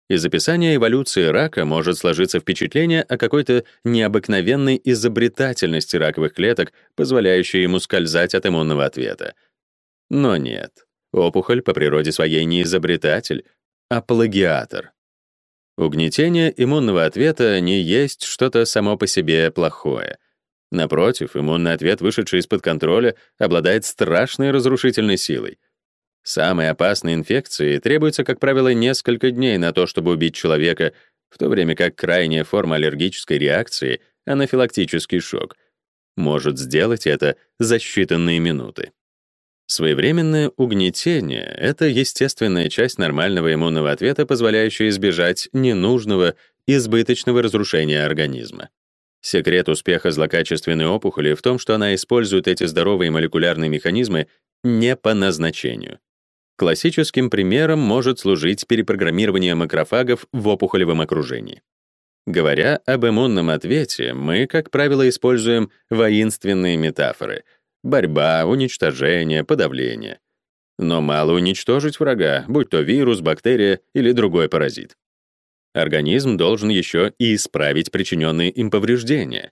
Из описания эволюции рака может сложиться впечатление о какой-то необыкновенной изобретательности раковых клеток, позволяющей ему скользать от иммунного ответа. Но нет. Опухоль по природе своей не изобретатель, а плагиатор. Угнетение иммунного ответа не есть что-то само по себе плохое. Напротив, иммунный ответ, вышедший из-под контроля, обладает страшной разрушительной силой. Самые опасные инфекции требуется, как правило, несколько дней на то, чтобы убить человека, в то время как крайняя форма аллергической реакции, анафилактический шок, может сделать это за считанные минуты. Своевременное угнетение — это естественная часть нормального иммунного ответа, позволяющая избежать ненужного, избыточного разрушения организма. Секрет успеха злокачественной опухоли в том, что она использует эти здоровые молекулярные механизмы не по назначению. Классическим примером может служить перепрограммирование макрофагов в опухолевом окружении. Говоря об иммунном ответе, мы, как правило, используем воинственные метафоры — борьба, уничтожение, подавление. Но мало уничтожить врага, будь то вирус, бактерия или другой паразит. Организм должен еще и исправить причиненные им повреждения.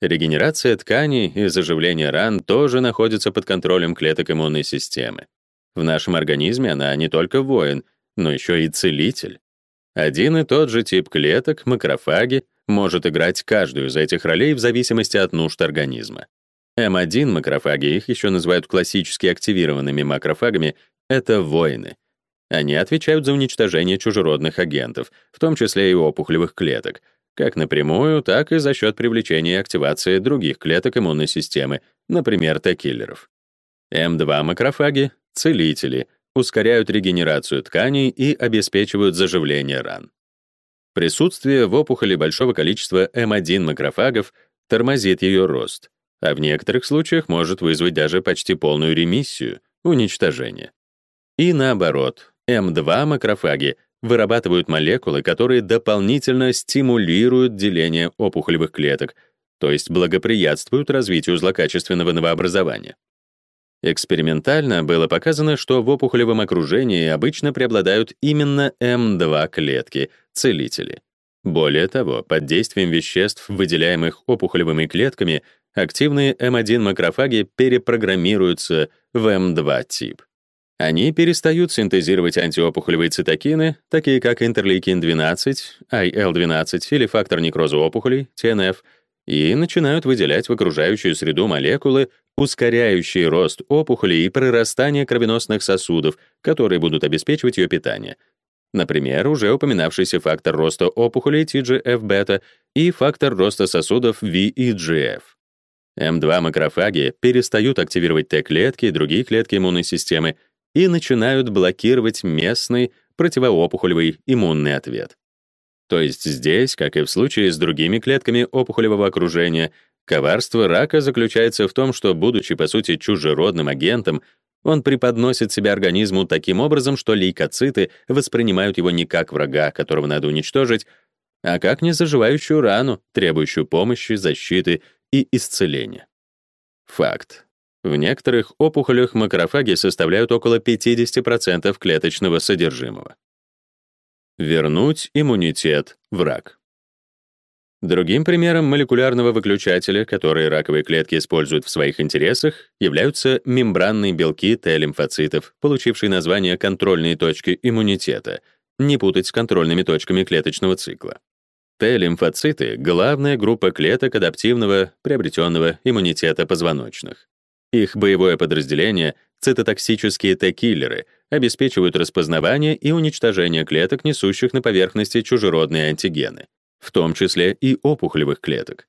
Регенерация тканей и заживление ран тоже находятся под контролем клеток иммунной системы. В нашем организме она не только воин, но еще и целитель. Один и тот же тип клеток, макрофаги, может играть каждую из этих ролей в зависимости от нужд организма. М1 макрофаги, их еще называют классически активированными макрофагами, это воины — они отвечают за уничтожение чужеродных агентов, в том числе и опухолевых клеток, как напрямую, так и за счет привлечения и активации других клеток иммунной системы, например, Т-киллеров. М2-макрофаги — целители, ускоряют регенерацию тканей и обеспечивают заживление ран. Присутствие в опухоли большого количества М1-макрофагов тормозит ее рост, а в некоторых случаях может вызвать даже почти полную ремиссию, уничтожение. И наоборот, М2 макрофаги вырабатывают молекулы, которые дополнительно стимулируют деление опухолевых клеток, то есть благоприятствуют развитию злокачественного новообразования. Экспериментально было показано, что в опухолевом окружении обычно преобладают именно М2 клетки, целители. Более того, под действием веществ, выделяемых опухолевыми клетками, активные М1 макрофаги перепрограммируются в М2 тип. Они перестают синтезировать антиопухолевые цитокины, такие как интерлейкин-12, IL-12 или фактор некроза опухолей, TNF, и начинают выделять в окружающую среду молекулы, ускоряющие рост опухолей и прорастание кровеносных сосудов, которые будут обеспечивать ее питание. Например, уже упоминавшийся фактор роста опухолей TGF-бета и фактор роста сосудов VEGF. М2-макрофаги перестают активировать Т-клетки и другие клетки иммунной системы и начинают блокировать местный противоопухолевый иммунный ответ. То есть здесь, как и в случае с другими клетками опухолевого окружения, коварство рака заключается в том, что, будучи, по сути, чужеродным агентом, он преподносит себя организму таким образом, что лейкоциты воспринимают его не как врага, которого надо уничтожить, а как незаживающую рану, требующую помощи, защиты и исцеления. Факт. В некоторых опухолях макрофаги составляют около 50% клеточного содержимого. Вернуть иммунитет в рак. Другим примером молекулярного выключателя, который раковые клетки используют в своих интересах, являются мембранные белки Т-лимфоцитов, получившие название контрольные точки иммунитета, не путать с контрольными точками клеточного цикла. Т-лимфоциты — главная группа клеток адаптивного, приобретенного иммунитета позвоночных. Их боевое подразделение — цитотоксические Т-киллеры — обеспечивают распознавание и уничтожение клеток, несущих на поверхности чужеродные антигены в том числе и опухолевых клеток.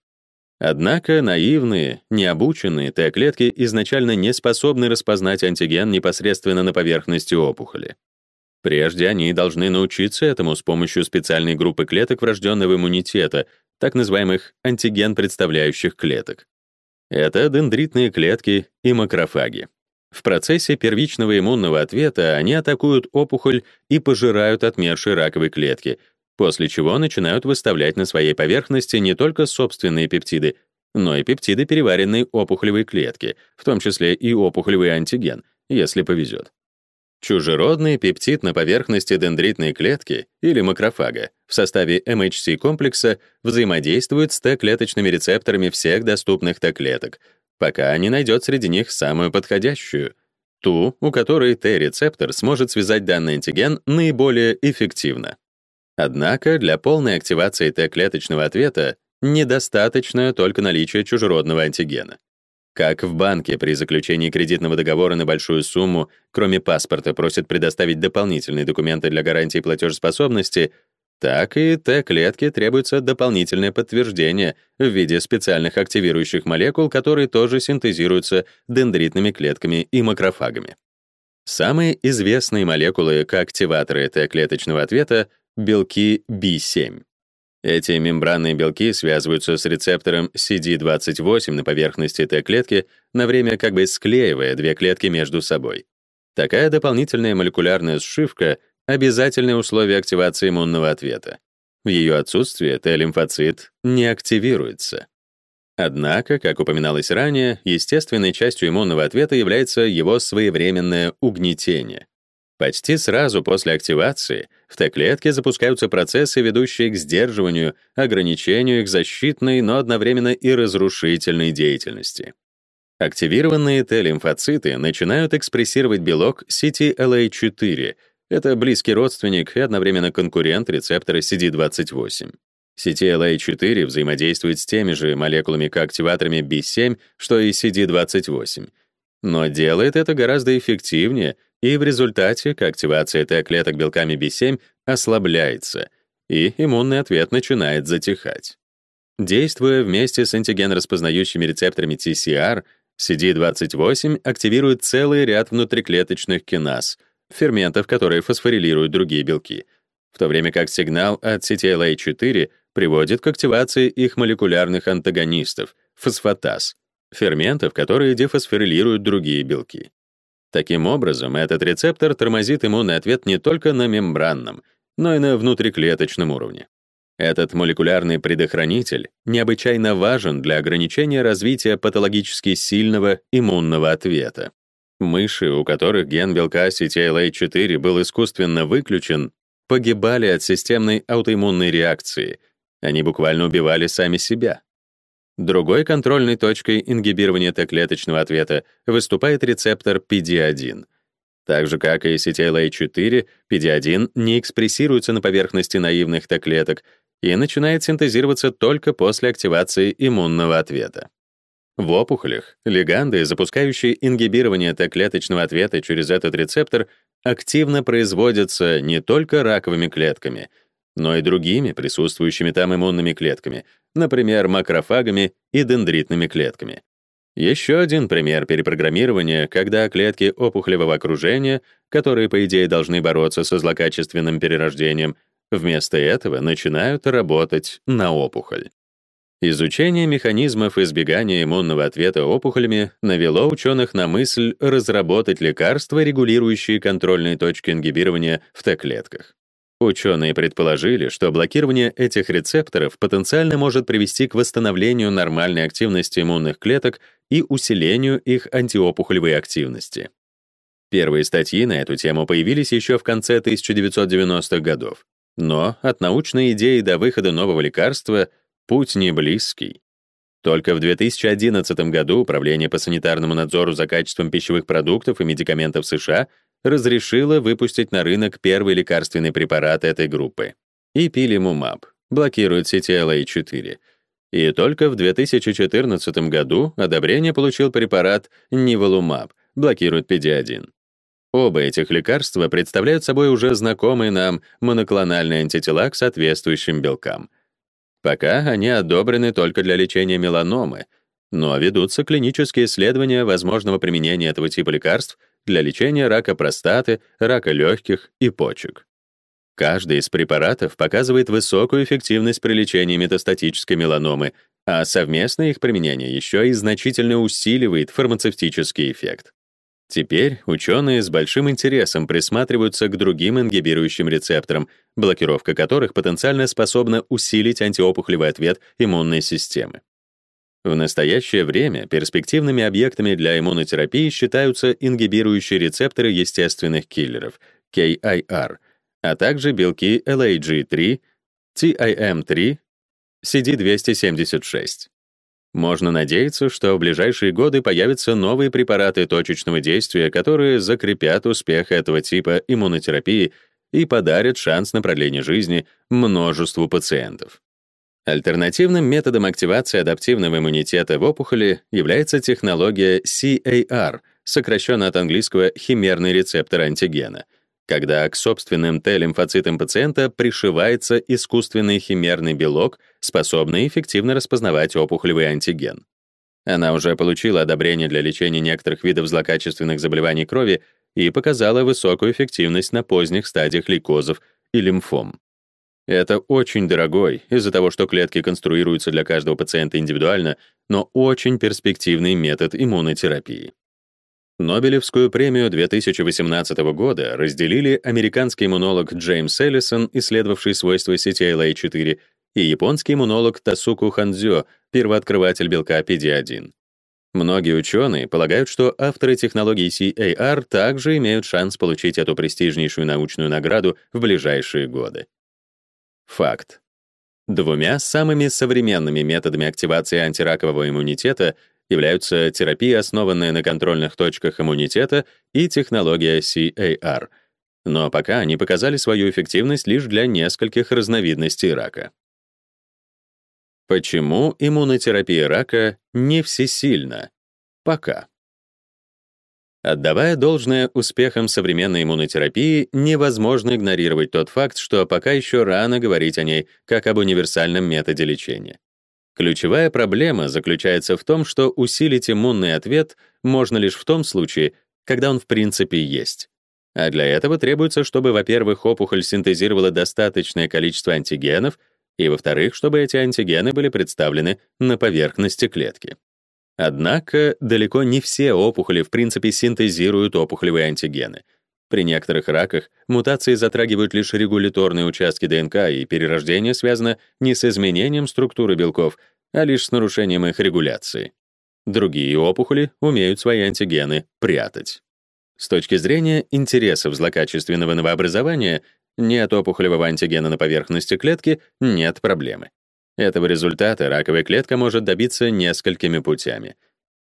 Однако наивные, необученные Т-клетки изначально не способны распознать антиген непосредственно на поверхности опухоли. Прежде они должны научиться этому с помощью специальной группы клеток врожденного иммунитета, так называемых антиген-представляющих клеток. Это дендритные клетки и макрофаги. В процессе первичного иммунного ответа они атакуют опухоль и пожирают отмершие раковые клетки, после чего начинают выставлять на своей поверхности не только собственные пептиды, но и пептиды переваренной опухолевой клетки, в том числе и опухолевый антиген, если повезет. Чужеродный пептид на поверхности дендритной клетки или макрофага в составе MHC-комплекса взаимодействует с Т-клеточными рецепторами всех доступных Т-клеток, пока не найдет среди них самую подходящую, ту, у которой Т-рецептор сможет связать данный антиген наиболее эффективно. Однако для полной активации Т-клеточного ответа недостаточно только наличия чужеродного антигена. Как в банке при заключении кредитного договора на большую сумму, кроме паспорта, просят предоставить дополнительные документы для гарантии платежеспособности, так и Т-клетке требуется дополнительное подтверждение в виде специальных активирующих молекул, которые тоже синтезируются дендритными клетками и макрофагами. Самые известные молекулы коактиваторы Т-клеточного ответа белки B7. Эти мембранные белки связываются с рецептором CD28 на поверхности Т-клетки, на время как бы склеивая две клетки между собой. Такая дополнительная молекулярная сшивка — обязательное условие активации иммунного ответа. В ее отсутствие Т-лимфоцит не активируется. Однако, как упоминалось ранее, естественной частью иммунного ответа является его своевременное угнетение. Почти сразу после активации в Т-клетке запускаются процессы, ведущие к сдерживанию, ограничению их защитной, но одновременно и разрушительной деятельности. Активированные Т-лимфоциты начинают экспрессировать белок CTLA4. Это близкий родственник и одновременно конкурент рецептора CD28. CTLA4 взаимодействует с теми же молекулами-коактиваторами B7, что и CD28, но делает это гораздо эффективнее — и в результате коактивация Т-клеток белками B7 ослабляется, и иммунный ответ начинает затихать. Действуя вместе с антиген-распознающими рецепторами TCR, CD28 активирует целый ряд внутриклеточных киназ, ферментов, которые фосфорилируют другие белки, в то время как сигнал от CTLA4 приводит к активации их молекулярных антагонистов, фосфатаз, ферментов, которые дефосфорилируют другие белки. Таким образом, этот рецептор тормозит иммунный ответ не только на мембранном, но и на внутриклеточном уровне. Этот молекулярный предохранитель необычайно важен для ограничения развития патологически сильного иммунного ответа. Мыши, у которых ген белка CTLA4 был искусственно выключен, погибали от системной аутоиммунной реакции. Они буквально убивали сами себя. Другой контрольной точкой ингибирования Т-клеточного ответа выступает рецептор PD-1. Так же, как и CTLA-4, PD-1 не экспрессируется на поверхности наивных Т-клеток и начинает синтезироваться только после активации иммунного ответа. В опухолях лиганды, запускающие ингибирование Т-клеточного ответа через этот рецептор, активно производятся не только раковыми клетками, но и другими присутствующими там иммунными клетками, например, макрофагами и дендритными клетками. Еще один пример перепрограммирования, когда клетки опухолевого окружения, которые, по идее, должны бороться со злокачественным перерождением, вместо этого начинают работать на опухоль. Изучение механизмов избегания иммунного ответа опухолями навело ученых на мысль разработать лекарства, регулирующие контрольные точки ингибирования в Т-клетках. Ученые предположили, что блокирование этих рецепторов потенциально может привести к восстановлению нормальной активности иммунных клеток и усилению их антиопухолевой активности. Первые статьи на эту тему появились еще в конце 1990-х годов. Но от научной идеи до выхода нового лекарства путь не близкий. Только в 2011 году Управление по санитарному надзору за качеством пищевых продуктов и медикаментов США разрешила выпустить на рынок первый лекарственный препарат этой группы. Ипилимумаб блокирует CTLA-4. И только в 2014 году одобрение получил препарат Ниволумаб, блокирует PD-1. Оба этих лекарства представляют собой уже знакомые нам моноклональные антитела к соответствующим белкам. Пока они одобрены только для лечения меланомы, но ведутся клинические исследования возможного применения этого типа лекарств для лечения рака простаты, рака легких и почек. Каждый из препаратов показывает высокую эффективность при лечении метастатической меланомы, а совместное их применение еще и значительно усиливает фармацевтический эффект. Теперь ученые с большим интересом присматриваются к другим ингибирующим рецепторам, блокировка которых потенциально способна усилить антиопухолевый ответ иммунной системы. В настоящее время перспективными объектами для иммунотерапии считаются ингибирующие рецепторы естественных киллеров, KIR, а также белки LAG3, TIM3, CD276. Можно надеяться, что в ближайшие годы появятся новые препараты точечного действия, которые закрепят успех этого типа иммунотерапии и подарят шанс на продление жизни множеству пациентов. Альтернативным методом активации адаптивного иммунитета в опухоли является технология CAR, сокращенно от английского химерный рецептор антигена, когда к собственным Т-лимфоцитам пациента пришивается искусственный химерный белок, способный эффективно распознавать опухолевый антиген. Она уже получила одобрение для лечения некоторых видов злокачественных заболеваний крови и показала высокую эффективность на поздних стадиях лейкозов и лимфом. Это очень дорогой, из-за того, что клетки конструируются для каждого пациента индивидуально, но очень перспективный метод иммунотерапии. Нобелевскую премию 2018 года разделили американский иммунолог Джеймс Эллисон, исследовавший свойства CTLA-4, и японский иммунолог Тасуку Хандзё, первооткрыватель белка PD-1. Многие ученые полагают, что авторы технологии CAR также имеют шанс получить эту престижнейшую научную награду в ближайшие годы. Факт. Двумя самыми современными методами активации антиракового иммунитета являются терапия, основанная на контрольных точках иммунитета, и технология CAR. Но пока они показали свою эффективность лишь для нескольких разновидностей рака. Почему иммунотерапия рака не всесильна? Пока. Отдавая должное успехам современной иммунотерапии, невозможно игнорировать тот факт, что пока еще рано говорить о ней как об универсальном методе лечения. Ключевая проблема заключается в том, что усилить иммунный ответ можно лишь в том случае, когда он в принципе есть. А для этого требуется, чтобы, во-первых, опухоль синтезировала достаточное количество антигенов, и, во-вторых, чтобы эти антигены были представлены на поверхности клетки. Однако далеко не все опухоли в принципе синтезируют опухолевые антигены. При некоторых раках мутации затрагивают лишь регуляторные участки ДНК, и перерождение связано не с изменением структуры белков, а лишь с нарушением их регуляции. Другие опухоли умеют свои антигены прятать. С точки зрения интересов злокачественного новообразования, нет опухолевого антигена на поверхности клетки, нет проблемы. Этого результата раковая клетка может добиться несколькими путями.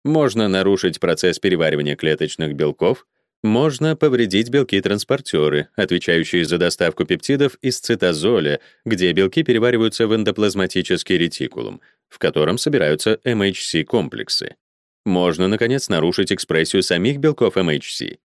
Можно нарушить процесс переваривания клеточных белков, Можно повредить белки-транспортеры, отвечающие за доставку пептидов из цитозоля, где белки перевариваются в эндоплазматический ретикулум, в котором собираются MHC-комплексы. Можно, наконец, нарушить экспрессию самих белков MHC.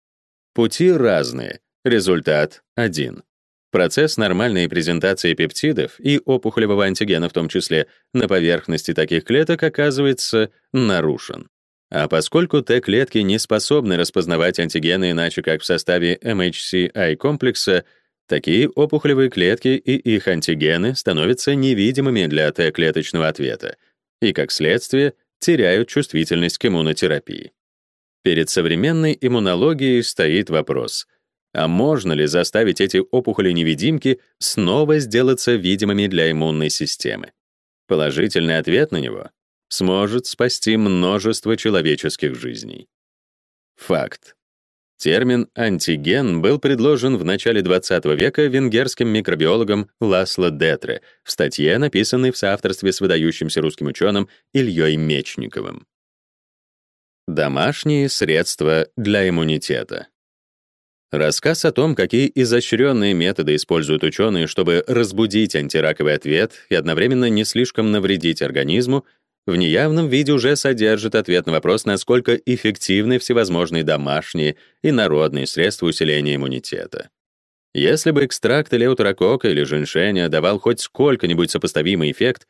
Пути разные, результат один. Процесс нормальной презентации пептидов и опухолевого антигена в том числе на поверхности таких клеток оказывается нарушен. А поскольку Т-клетки не способны распознавать антигены иначе как в составе MHC-I-комплекса, такие опухолевые клетки и их антигены становятся невидимыми для Т-клеточного ответа и, как следствие, теряют чувствительность к иммунотерапии. Перед современной иммунологией стоит вопрос — а можно ли заставить эти опухоли-невидимки снова сделаться видимыми для иммунной системы? Положительный ответ на него сможет спасти множество человеческих жизней. Факт. Термин «антиген» был предложен в начале XX века венгерским микробиологом Ласло Детре в статье, написанной в соавторстве с выдающимся русским ученым Ильей Мечниковым. Домашние средства для иммунитета. Рассказ о том, какие изощренные методы используют ученые, чтобы разбудить антираковый ответ и одновременно не слишком навредить организму, в неявном виде уже содержит ответ на вопрос, насколько эффективны всевозможные домашние и народные средства усиления иммунитета. Если бы экстракт элеутерокока или женьшеня давал хоть сколько-нибудь сопоставимый эффект,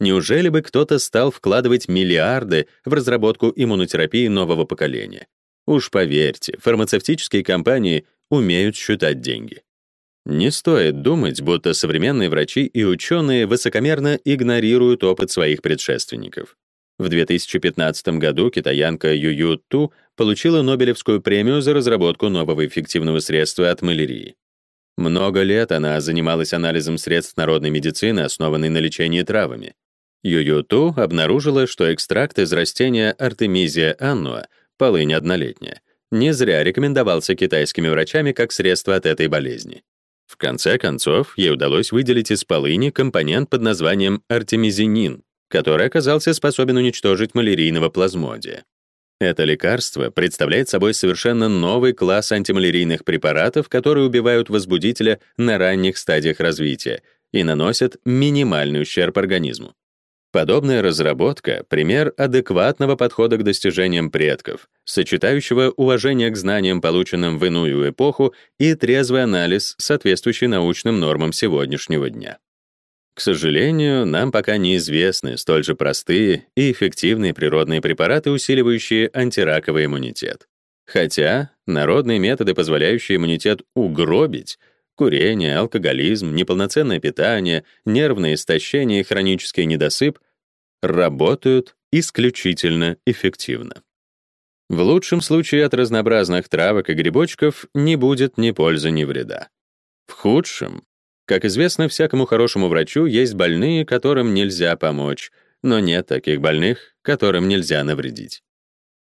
неужели бы кто-то стал вкладывать миллиарды в разработку иммунотерапии нового поколения? Уж поверьте, фармацевтические компании умеют считать деньги. Не стоит думать, будто современные врачи и ученые высокомерно игнорируют опыт своих предшественников. В 2015 году китаянка Юю Ту получила Нобелевскую премию за разработку нового эффективного средства от малярии. Много лет она занималась анализом средств народной медицины, основанной на лечении травами. Юю Ту обнаружила, что экстракт из растения Artemisia annua — полынь однолетняя, не зря рекомендовался китайскими врачами как средство от этой болезни. В конце концов, ей удалось выделить из полыни компонент под названием артемизинин, который оказался способен уничтожить малярийного плазмодия. Это лекарство представляет собой совершенно новый класс антималярийных препаратов, которые убивают возбудителя на ранних стадиях развития и наносят минимальный ущерб организму. Подобная разработка — пример адекватного подхода к достижениям предков, сочетающего уважение к знаниям, полученным в иную эпоху, и трезвый анализ, соответствующий научным нормам сегодняшнего дня. К сожалению, нам пока неизвестны столь же простые и эффективные природные препараты, усиливающие антираковый иммунитет. Хотя народные методы, позволяющие иммунитет угробить, курение, алкоголизм, неполноценное питание, нервное истощение и хронический недосып работают исключительно эффективно. В лучшем случае от разнообразных травок и грибочков не будет ни пользы, ни вреда. В худшем, как известно всякому хорошему врачу, есть больные, которым нельзя помочь, но нет таких больных, которым нельзя навредить.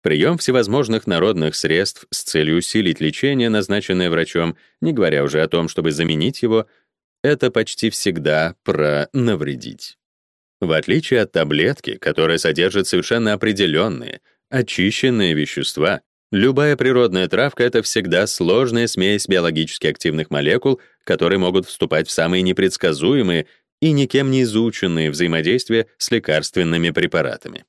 Прием всевозможных народных средств с целью усилить лечение, назначенное врачом, не говоря уже о том, чтобы заменить его, это почти всегда про навредить. В отличие от таблетки, которая содержит совершенно определенные, очищенные вещества, любая природная травка — это всегда сложная смесь биологически активных молекул, которые могут вступать в самые непредсказуемые и никем не изученные взаимодействия с лекарственными препаратами.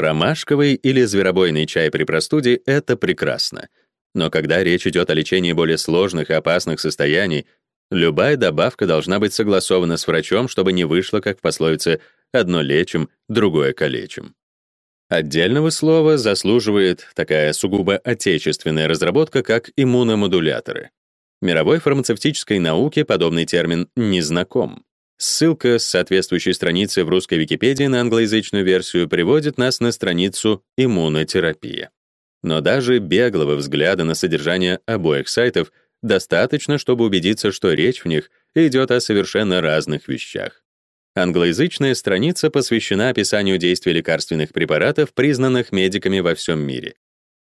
Ромашковый или зверобойный чай при простуде — это прекрасно. Но когда речь идет о лечении более сложных и опасных состояний, любая добавка должна быть согласована с врачом, чтобы не вышло, как в пословице «одно лечим, другое калечим». Отдельного слова заслуживает такая сугубо отечественная разработка, как иммуномодуляторы. Мировой фармацевтической науке подобный термин не знаком. Ссылка с соответствующей страницы в русской Википедии на англоязычную версию приводит нас на страницу «Иммунотерапия». Но даже беглого взгляда на содержание обоих сайтов достаточно, чтобы убедиться, что речь в них идет о совершенно разных вещах. Англоязычная страница посвящена описанию действий лекарственных препаратов, признанных медиками во всем мире.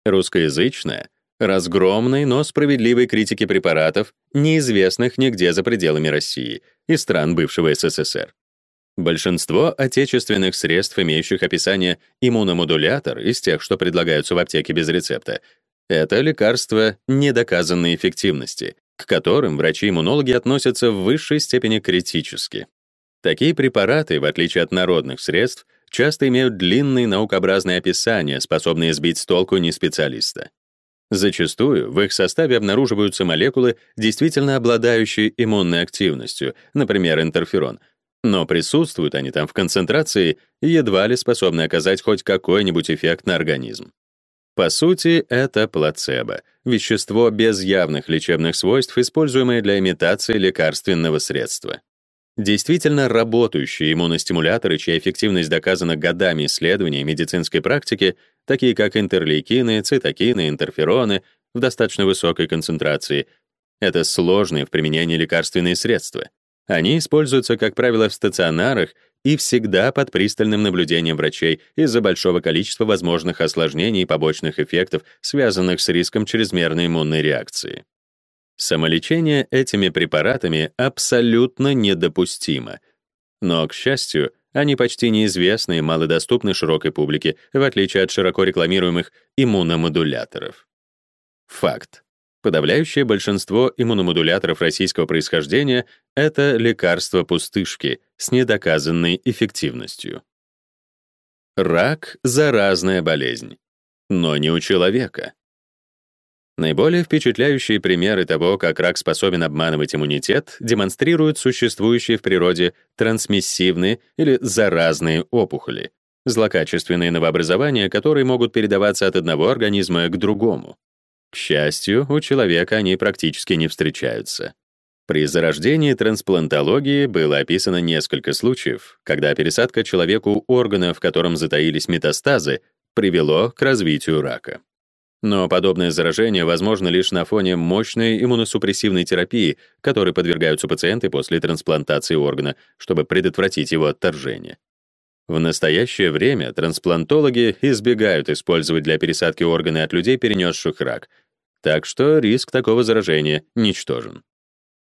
Русскоязычная — разгромной, но справедливой критики препаратов, неизвестных нигде за пределами России — из стран бывшего СССР. Большинство отечественных средств, имеющих описание иммуномодулятор, из тех, что предлагаются в аптеке без рецепта, Это лекарства недоказанной эффективности, к которым врачи-иммунологи относятся в высшей степени критически. Такие препараты, в отличие от народных средств, часто имеют длинные наукообразные описания, способные сбить с толку неспециалиста. Зачастую в их составе обнаруживаются молекулы, действительно обладающие иммунной активностью, например, интерферон, но присутствуют они там в концентрации, едва ли способны оказать хоть какой-нибудь эффект на организм. По сути, это плацебо — вещество без явных лечебных свойств, используемое для имитации лекарственного средства. Действительно работающие иммуностимуляторы, чья эффективность доказана годами исследований и медицинской практики, такие как интерлейкины, цитокины, интерфероны в достаточно высокой концентрации, это сложные в применении лекарственные средства. Они используются, как правило, в стационарах и всегда под пристальным наблюдением врачей из-за большого количества возможных осложнений и побочных эффектов, связанных с риском чрезмерной иммунной реакции. Самолечение этими препаратами абсолютно недопустимо. Но, к счастью, они почти неизвестны и малодоступны широкой публике, в отличие от широко рекламируемых иммуномодуляторов. Факт. Подавляющее большинство иммуномодуляторов российского происхождения — это лекарства-пустышки с недоказанной эффективностью. Рак — заразная болезнь. Но не у человека. Наиболее впечатляющие примеры того, как рак способен обманывать иммунитет, демонстрируют существующие в природе трансмиссивные или заразные опухоли, злокачественные новообразования, которые могут передаваться от одного организма к другому. К счастью, у человека они практически не встречаются. При зарождении трансплантологии было описано несколько случаев, когда пересадка человеку органа, в котором затаились метастазы, привело к развитию рака. Но подобное заражение возможно лишь на фоне мощной иммуносупрессивной терапии, которой подвергаются пациенты после трансплантации органа, чтобы предотвратить его отторжение. В настоящее время трансплантологи избегают использовать для пересадки органы от людей, перенесших рак, так что риск такого заражения ничтожен.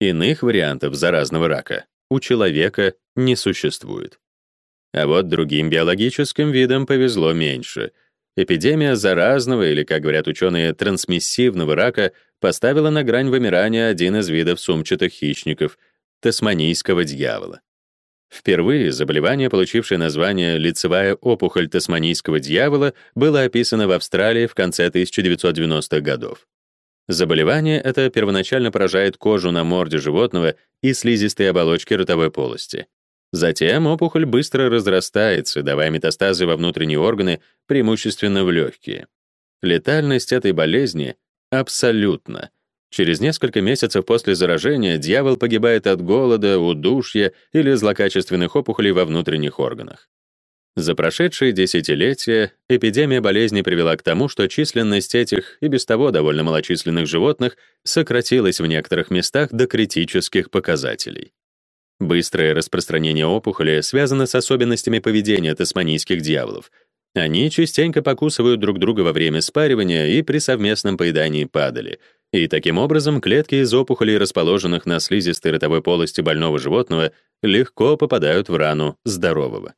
Иных вариантов заразного рака у человека не существует. А вот другим биологическим видам повезло меньше — Эпидемия заразного или, как говорят ученые, трансмиссивного рака поставила на грань вымирания один из видов сумчатых хищников — тасманийского дьявола. Впервые заболевание, получившее название лицевая опухоль тасманийского дьявола, было описано в Австралии в конце 1990-х годов. Заболевание это первоначально поражает кожу на морде животного и слизистые оболочки ротовой полости. Затем опухоль быстро разрастается, давая метастазы во внутренние органы, преимущественно в легкие. Летальность этой болезни абсолютна. Через несколько месяцев после заражения дьявол погибает от голода, удушья или злокачественных опухолей во внутренних органах. За прошедшие десятилетия эпидемия болезни привела к тому, что численность этих и без того довольно малочисленных животных сократилась в некоторых местах до критических показателей. Быстрое распространение опухоли связано с особенностями поведения тасманийских дьяволов. Они частенько покусывают друг друга во время спаривания и при совместном поедании падали. И таким образом клетки из опухолей, расположенных на слизистой ротовой полости больного животного, легко попадают в рану здорового.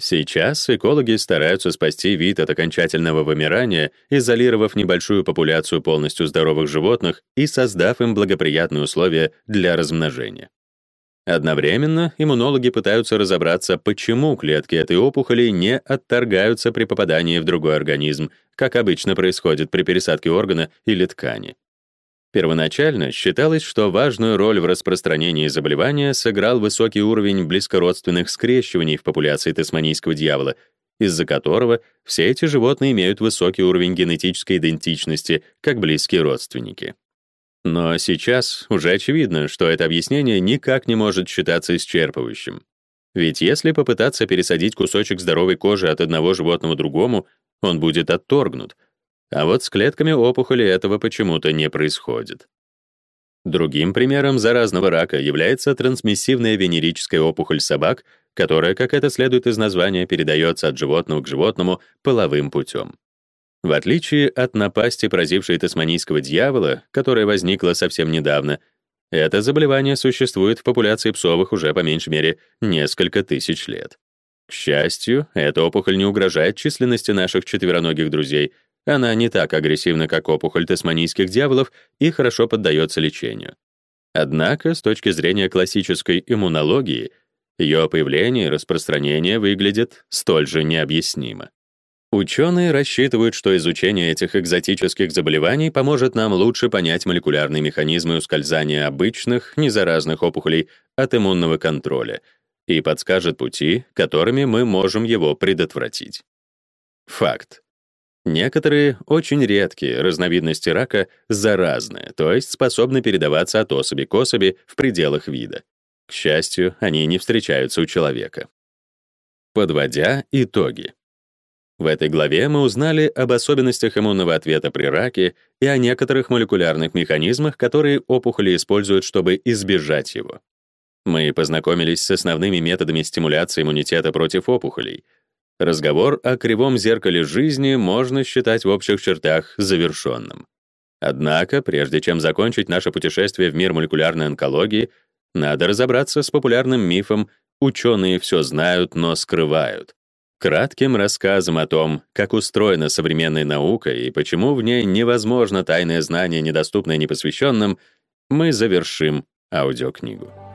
Сейчас экологи стараются спасти вид от окончательного вымирания, изолировав небольшую популяцию полностью здоровых животных и создав им благоприятные условия для размножения. Одновременно иммунологи пытаются разобраться, почему клетки этой опухоли не отторгаются при попадании в другой организм, как обычно происходит при пересадке органа или ткани. Первоначально считалось, что важную роль в распространении заболевания сыграл высокий уровень близкородственных скрещиваний в популяции тасманийского дьявола, из-за которого все эти животные имеют высокий уровень генетической идентичности как близкие родственники. Но сейчас уже очевидно, что это объяснение никак не может считаться исчерпывающим. Ведь если попытаться пересадить кусочек здоровой кожи от одного животного другому, он будет отторгнут. А вот с клетками опухоли этого почему-то не происходит. Другим примером заразного рака является трансмиссивная венерическая опухоль собак, которая, как это следует из названия, передается от животного к животному половым путем. В отличие от напасти, поразившей тасманийского дьявола, которая возникла совсем недавно, это заболевание существует в популяции псовых уже по меньшей мере несколько тысяч лет. К счастью, эта опухоль не угрожает численности наших четвероногих друзей, Она не так агрессивна, как опухоль тасманийских дьяволов и хорошо поддается лечению. Однако, с точки зрения классической иммунологии, ее появление и распространение выглядят столь же необъяснимо. Ученые рассчитывают, что изучение этих экзотических заболеваний поможет нам лучше понять молекулярные механизмы ускользания обычных, незаразных опухолей от иммунного контроля и подскажет пути, которыми мы можем его предотвратить. Факт. Некоторые очень редкие разновидности рака заразны, то есть способны передаваться от особи к особи в пределах вида. К счастью, они не встречаются у человека. Подводя итоги. В этой главе мы узнали об особенностях иммунного ответа при раке и о некоторых молекулярных механизмах, которые опухоли используют, чтобы избежать его. Мы познакомились с основными методами стимуляции иммунитета против опухолей. Разговор о кривом зеркале жизни можно считать в общих чертах завершенным. Однако, прежде чем закончить наше путешествие в мир молекулярной онкологии, надо разобраться с популярным мифом «ученые все знают, но скрывают», Кратким рассказом о том, как устроена современная наука и почему в ней невозможно тайное знание, недоступное непосвященным, мы завершим аудиокнигу.